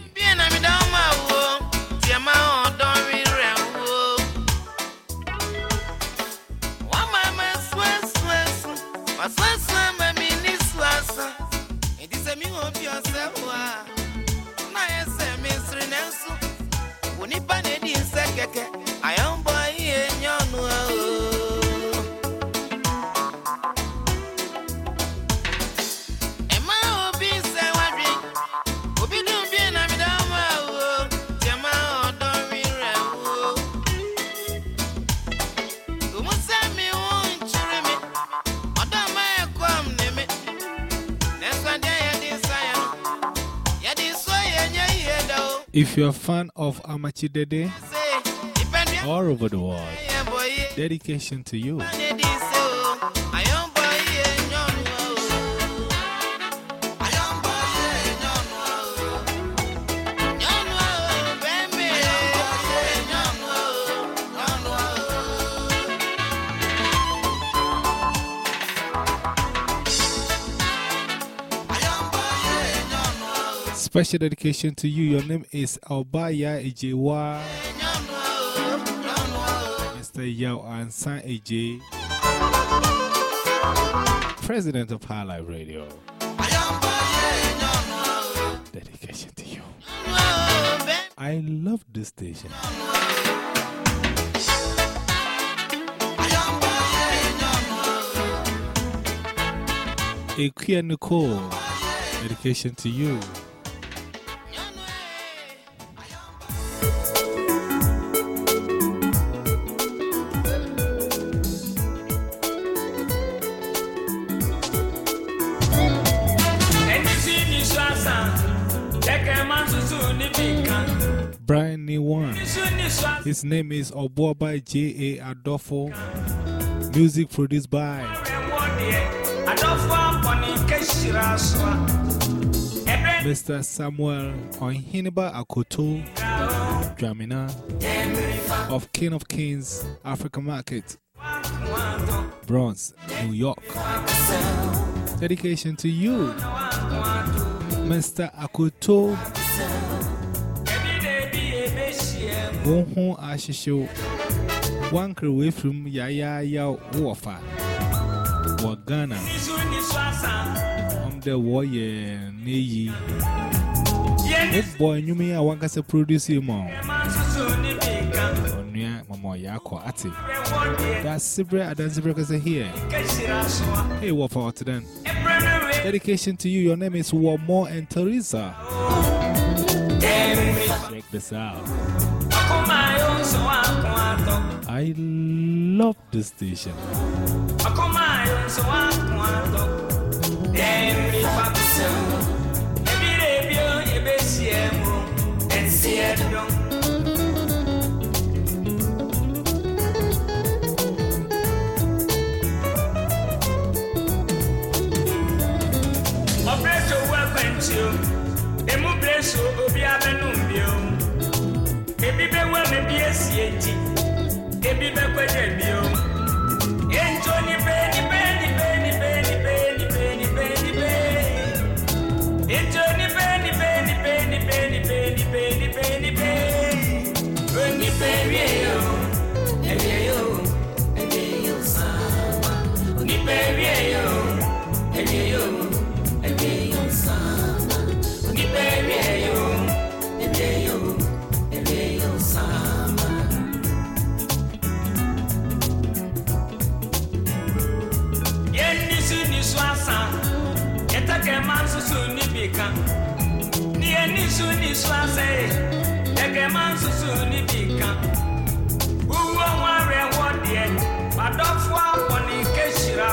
onipa na edi keke kɛkɛ ayɔn. You're a fan of Amachi Dede all over the world, ye boy ye dedication to you. Special dedication to you. Your name is Albaya Ejewa. Mr. Yao Ansan Eje, President of Highlight Radio. Dedication to you. I love this station. Ikuya Nicole, dedication to you. His name is Obuaba J.A. Adolfo. Music produced by Mr. Samuel Ohineba Akoto Dramina of King of Kings African Market, Bronx, New York. Dedication to you, Mr. Akoto. Wonho Ashisho. One crew away from Yaya Yao Wafa. Wagana. I'm the warrior, Neyi. This boy, you mean I want to produce him on. Mama Yako, Ati. That's Sibra Adan Sibra here. Hey, what for today? Dedication to you. Your name is Wamo and Teresa. Check this out. I love this station. Ni be ni be ni be ni be ni be ni be ni be. Ento ni be ni be ni be ni be ni be ni be ni be ni be. Ni be wie yo. Yo. Yo yo. susu ni bi kan ni ẹni su ni su ase gẹ́gẹ́ máa ń susu ni bi kan wúwo wọn rẹ wọ deẹ padọfo abọ ni kéṣìra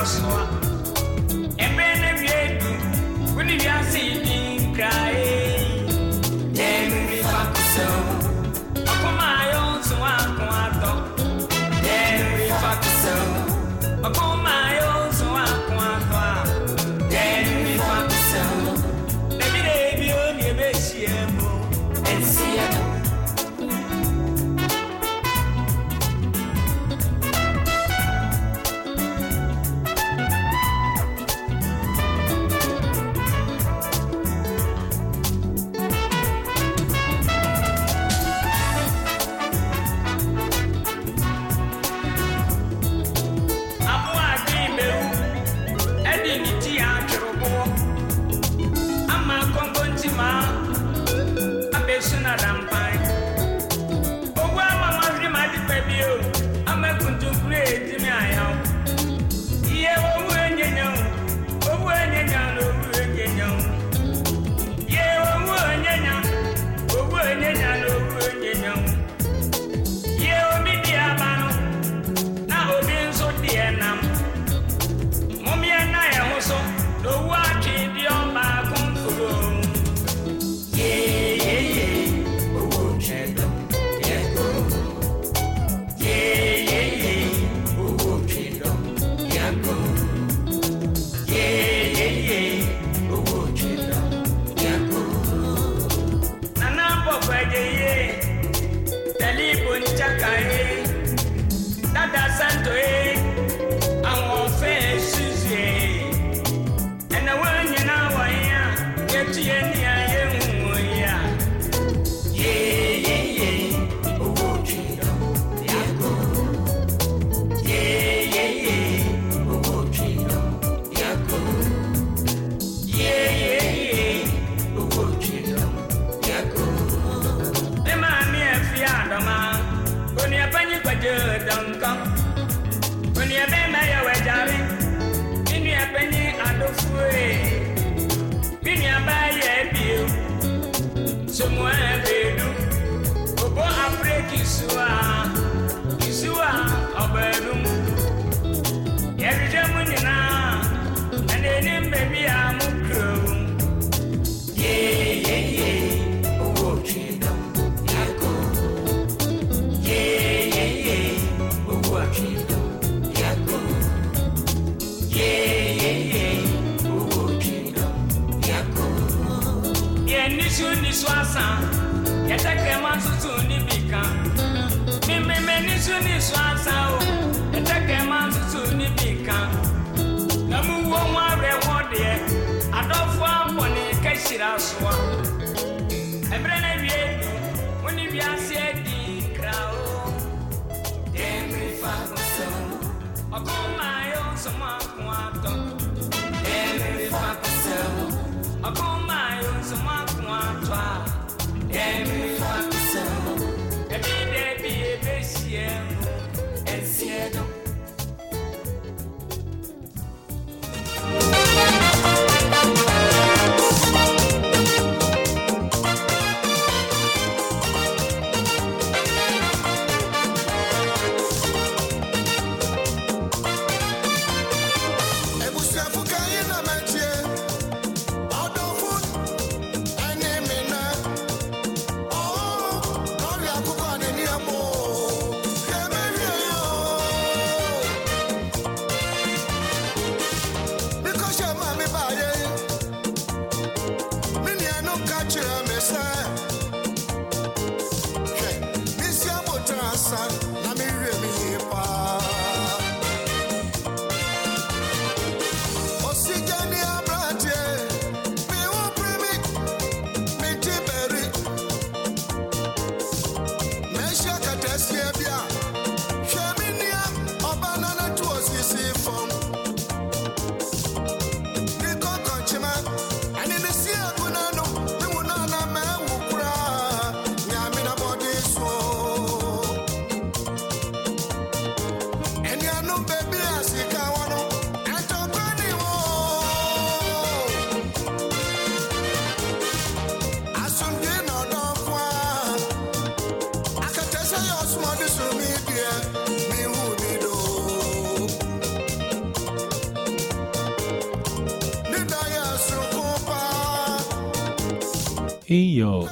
in your,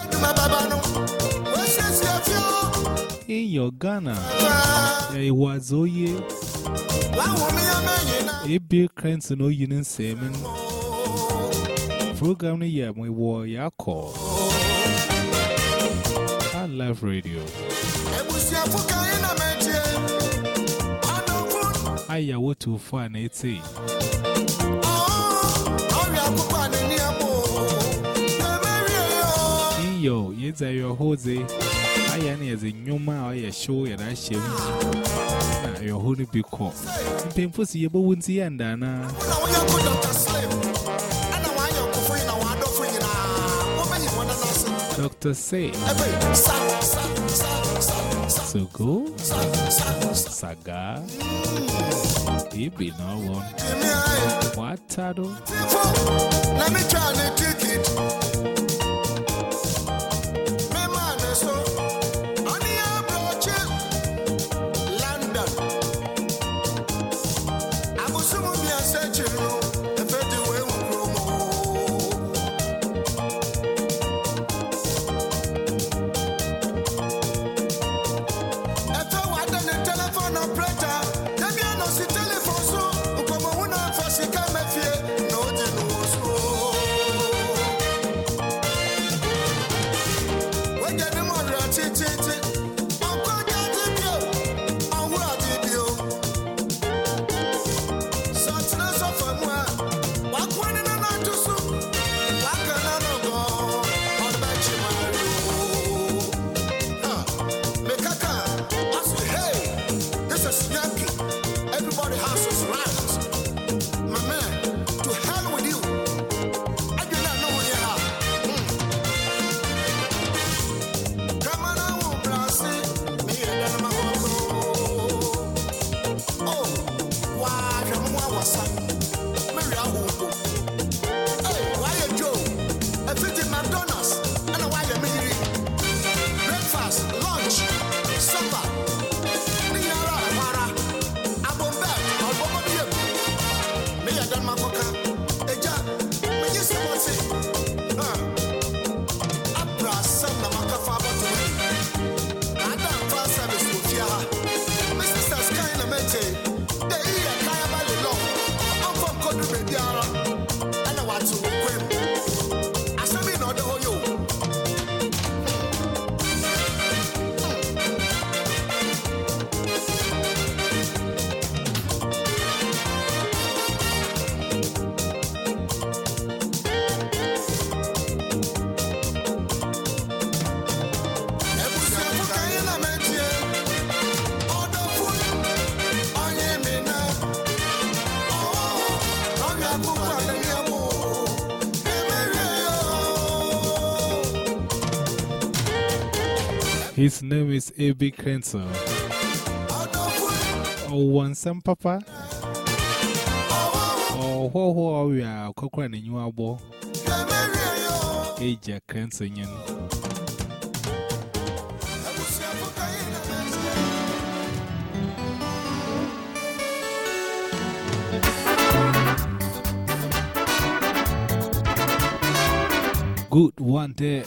in your Ghana, it was Oye, a big cranks and Oyin and Salmon. Program the year we wore your call. I love radio. I ya what to find it. yo, your I am as a new man, I show you that shame. Your holy be caught. Painful see you, but wouldn't see and Dana. Doctor say, Sugo, Saga, Ibi no one. What, Tado? Let me try to take it. Everybody has a smile. His name is A.B. c r e n z e l Oh, one son, Papa. Papa. oh, who are we? Cochran in your ball. a Krenzel. Good one day.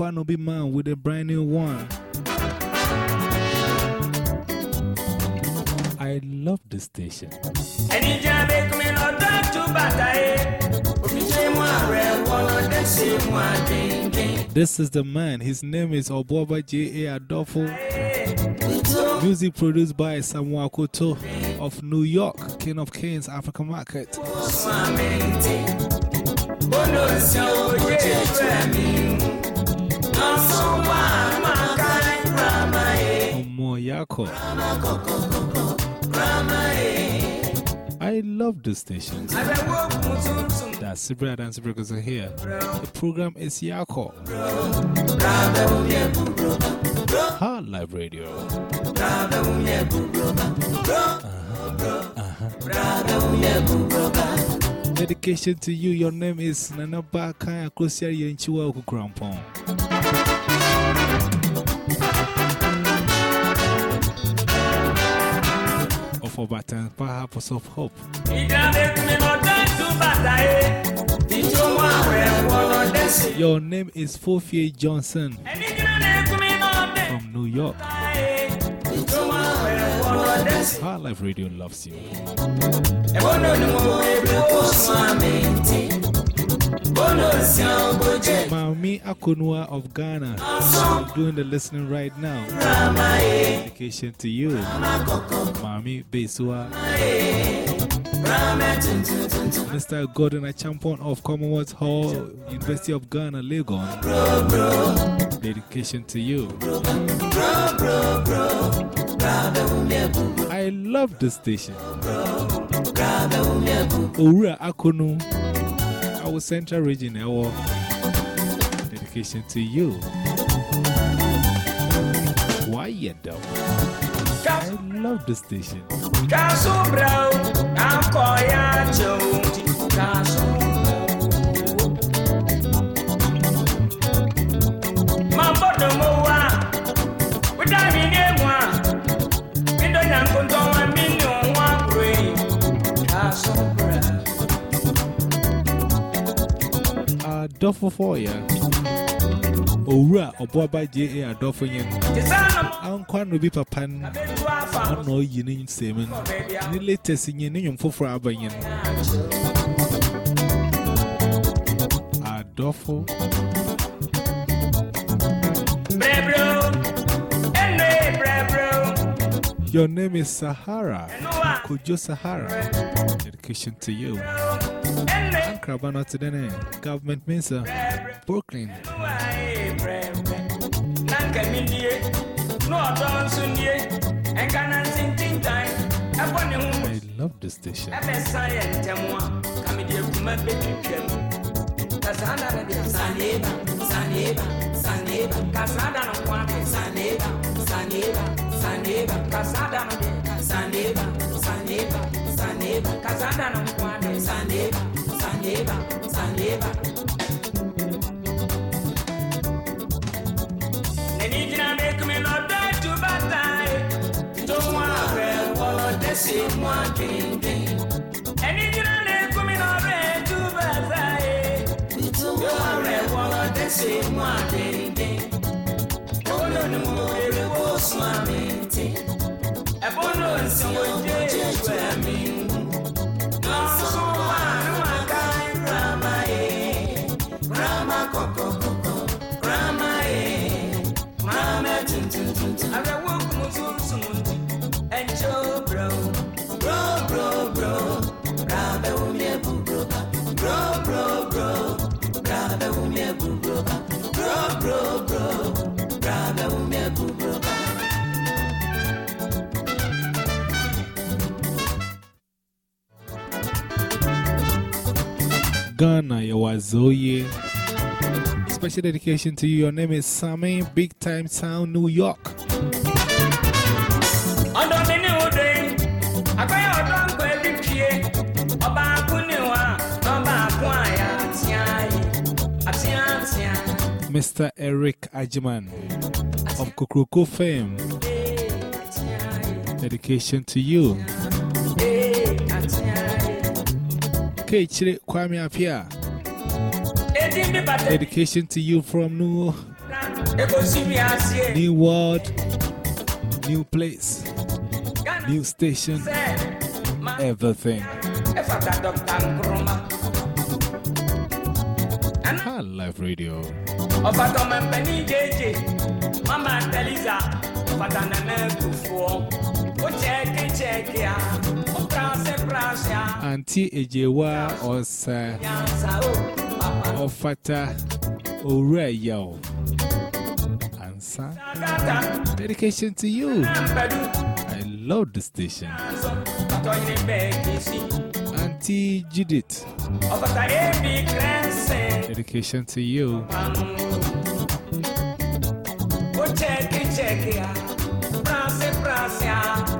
Kwano Be Man with a brand new one. I love this station. This is the man. His name is Oboba J.A. Adolfo. Music produced by Samuel Koto of New York, King of Kings, African Market. Oh, Omo I love this station. That's Sibra Dance Breakers are here. The program is Yako. Hard Live Radio. Uh-huh. Uh-huh. Dedication to you. Your name is Nana Bakaya Krosia Yenchiwa Okukurampong. for hope. Your name is Fofie Johnson from New York. High Life Radio loves you. Mami Akunwa of Ghana is doing the listening right now. Dedication to you, Mami Besua. Mr. Gordon Achampon of Commonwealth Hall, University of Ghana, Legon. Dedication to you. I love this station. Ura Akunu our central region, our dedication to you. Why you don't? I love the station. Castle Brown, I'm no more. We're. Adolfo Foya, Ora, Oboba J. A. Adolfo Yen, Uncle Ruby Papan, I know you need Simon, the latest in your name for Abayan. Adolfo. Your name is Sahara. Kojo Sahara. Dedication to you. ene Krabana to the name. Government Minister. Brooklyn. I love this station. Saneba. Kasada no saneba, saneba, saneba. Kasada no saneba, saneba, saneba. Neni jina make me no die to batai. Want red wall, this is one thing. Any jina ne kumi no red to batai. Don't want red wall, this is one ere wo swami ti. Ebo no nsi Ghana, Yawazoye. Special dedication to you. Your name is Sammy, Big Time Town, New York. ọdọ mi ní odò yìí àgbáyé ọdọ nǹkan ẹbí pie ọba akún ni wà ọba akún àyà àtìá yìí àtìá àtìá Mr. Eric Ajiman of Kokroko fame. Dedication to you. Kechire Kwame Apia. Dedication to you from New, new World, New Place, New Station, everything. High Life Radio. mama ọ̀fàtà nànà Auntie Ejewa Osa pàpà Ofata Ore Yao. Answer. Dedication to you. I love the station. sọ pàtó yìí bẹ́ẹ̀ kì í sí. Auntie Judith. ọ̀fàtà èébì kẹ́sìn. Dedication to you. ó chẹ́ẹ̀kì chẹ́ẹ̀kì à pàṣẹ pàṣẹ à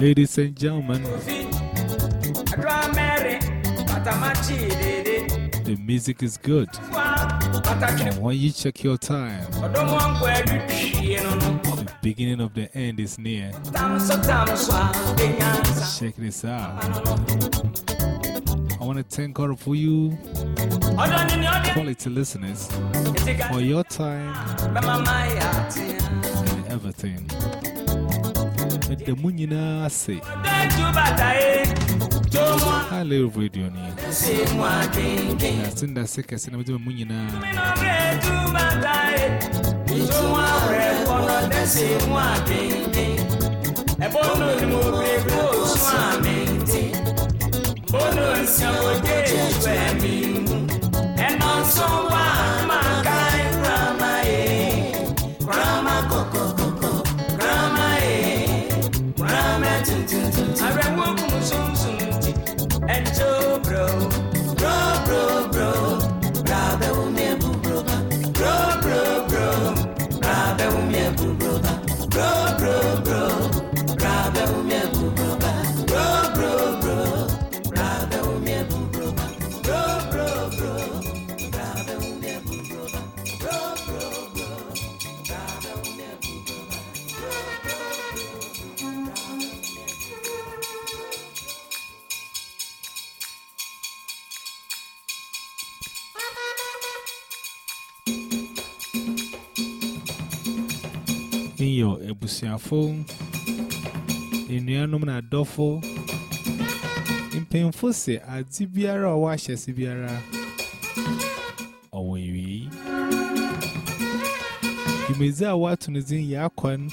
Ladies and gentlemen, the music is good. And when you check your time, the beginning of the end is near. Check this out. I want to thank God for you, quality listeners, for your time and everything. But the Munina say, Ọdẹ ju bàtà yé. Tó mọ́ High Life Radio. say moi ding ding. I think that's sick as in the Munina. Me no bread to my diet. Ito wa re kono de say moi ding ding. Your Ebusiafo, in Yanum na Dofo, in painful say, a Zibiara or Washa Sibiara. Away we. You may say what to Nizin Yakon,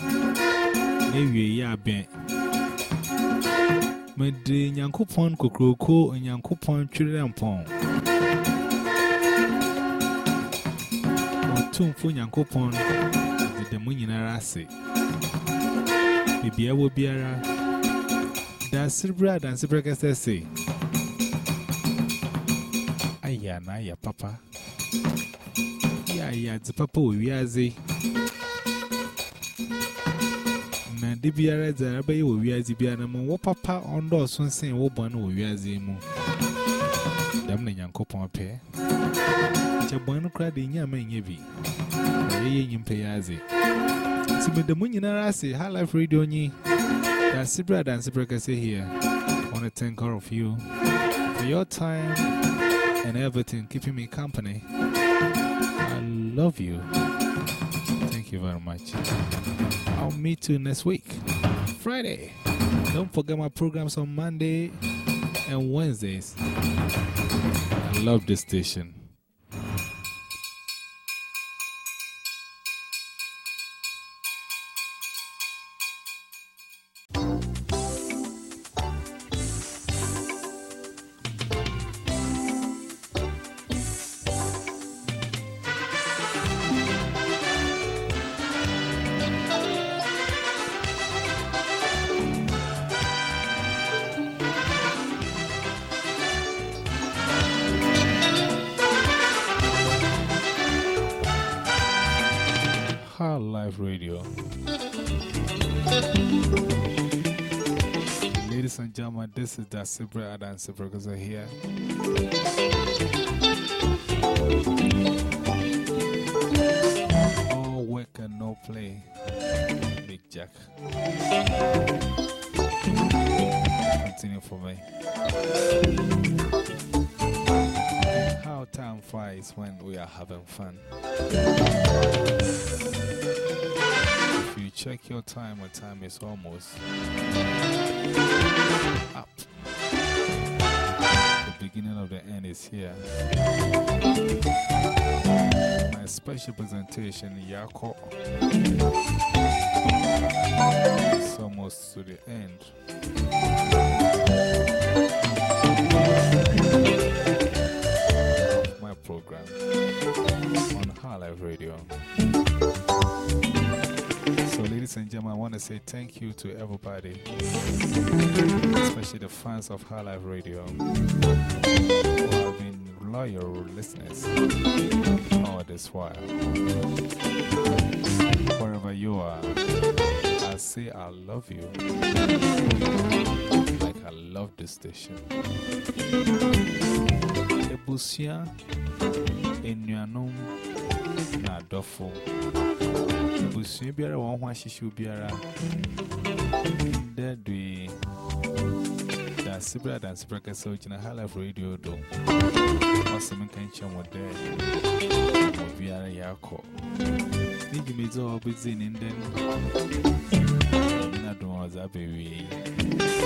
maybe ya ben. Mede Yankupon Kokroko and Yankupon Children Pong. Tumfo Yankupon. the Munina say. Maybe I will be a dance bread and breakfast say. Aya, na ya papa. Ya, ya, the papa will be as a. Na de biara za abai wo wiazi biara mo wo papa ondo so nsen wo bon wo wiazi mu dam na nyankopon pe che bon kra de nya ma nya bi na ye nyimpe yazi ti me de munyina ase high life radio nyi da sibra dan sibra ka say here I want to thank all of you for your time and everything keeping me company I love you thank you very much I'll meet you next week, Friday. Don't forget my programs on Monday and Wednesdays. I love this station. This is the Sibra Adan Sibra Gaza here. All work and no play. Big Jack. Continue for me. How time flies when we are having fun. If you check your time, what time is almost up. Beginning of the end is here. My special presentation, Yako, is almost to the end. of My program on High Life Radio. Ladies and gentlemen, I want to say thank you to everybody, especially the fans of High Life Radio, who have been loyal listeners all this while. Wherever you are, I say I love you like I love this station. Ebusia, Enuanum, na Dofo. Ebusia biara wa ho ahihye biara. There do da sibra da sibra ka so jina hala radio do. Awesome kan chem wo there. Mo biara ya ko. Ni jimizo obizi ni nden. Na do waza bewi.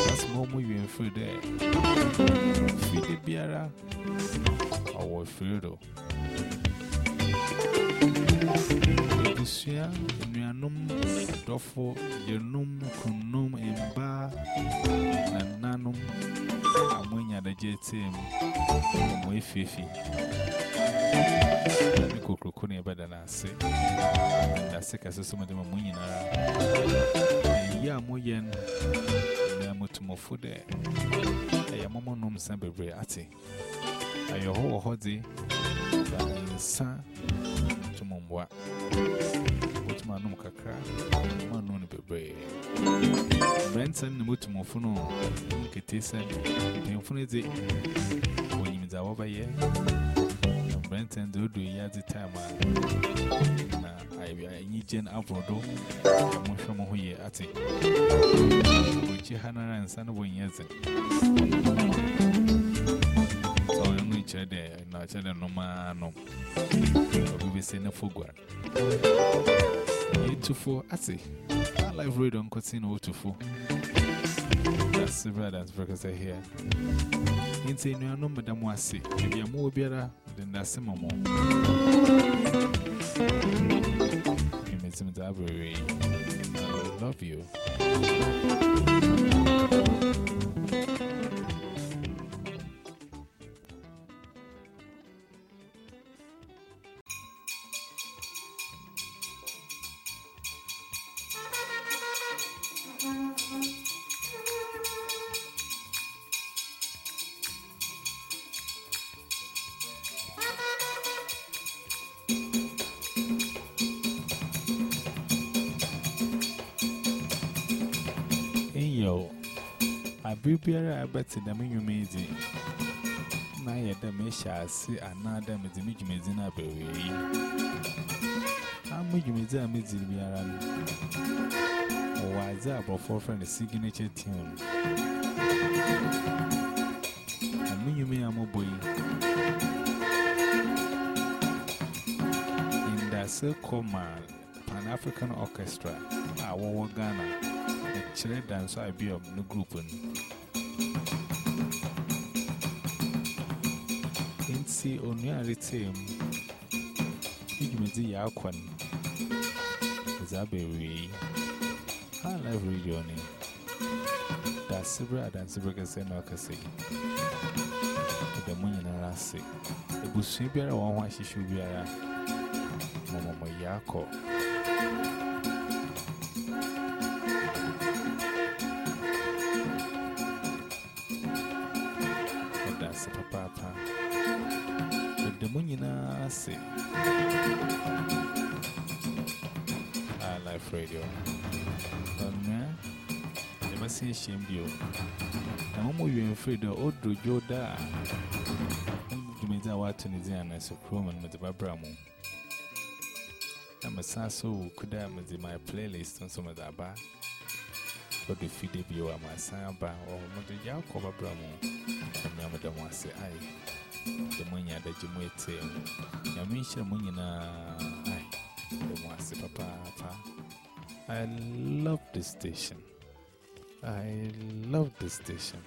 That's more mu you free there. Fide Biara, our Fredo. abusua nuanom dɔfo yenom kunum mba nananom amonya dagye tee mu mo efifi me kokroko ne ɛbɛda no ase dase kɛse so mede ma mo nyinaa ɛyi a moyɛ no na motomofo dɛ ɛyɛ mɔmɔnom nsa bebree ate ɛyɛ hɔ wɔ hɔ de nsa ntomomboa num kakra, my nun bebre. Branson, Mutumofuno, Kitison, Pinfunity, when you are over na Ati. Which Hannah and Son of one years. So I'm each other, no man. Be saying a fugwar. Eight to four, Ati. I live read on Cotino to four. That's several dance breakers here. Into no number than one see. If you're more better than that same more. You made some dabbery. I love you. I prepare a bet in the menu made. Na ya da me shall see another with the Mijim Medina Berry. How much you may me to be around? Or why is that about four friend a signature tune? And me, you may am a boy. In that circle, man, Pan African Orchestra, our Ghana. The chile dance I be of the group. In see only a team. You may see Yakwan. Is a baby. I love radio. That's Sibra and Sibra Sen Orchestra. The moon in a lassie. It was Sibra one why she should be a radio. Um, never see shame you. I'm more you afraid of old Joda. You may say what Tunisian as a crewman with the Babramu. I'm a sasso could I with my playlist on some of that bar. But the feed of you are my samba or Mother Yakoba Bramo. And Yamada was say, I. The money that you might say, Yamisha Munina, I. The Mwasi Papa. I love this station. I love this station.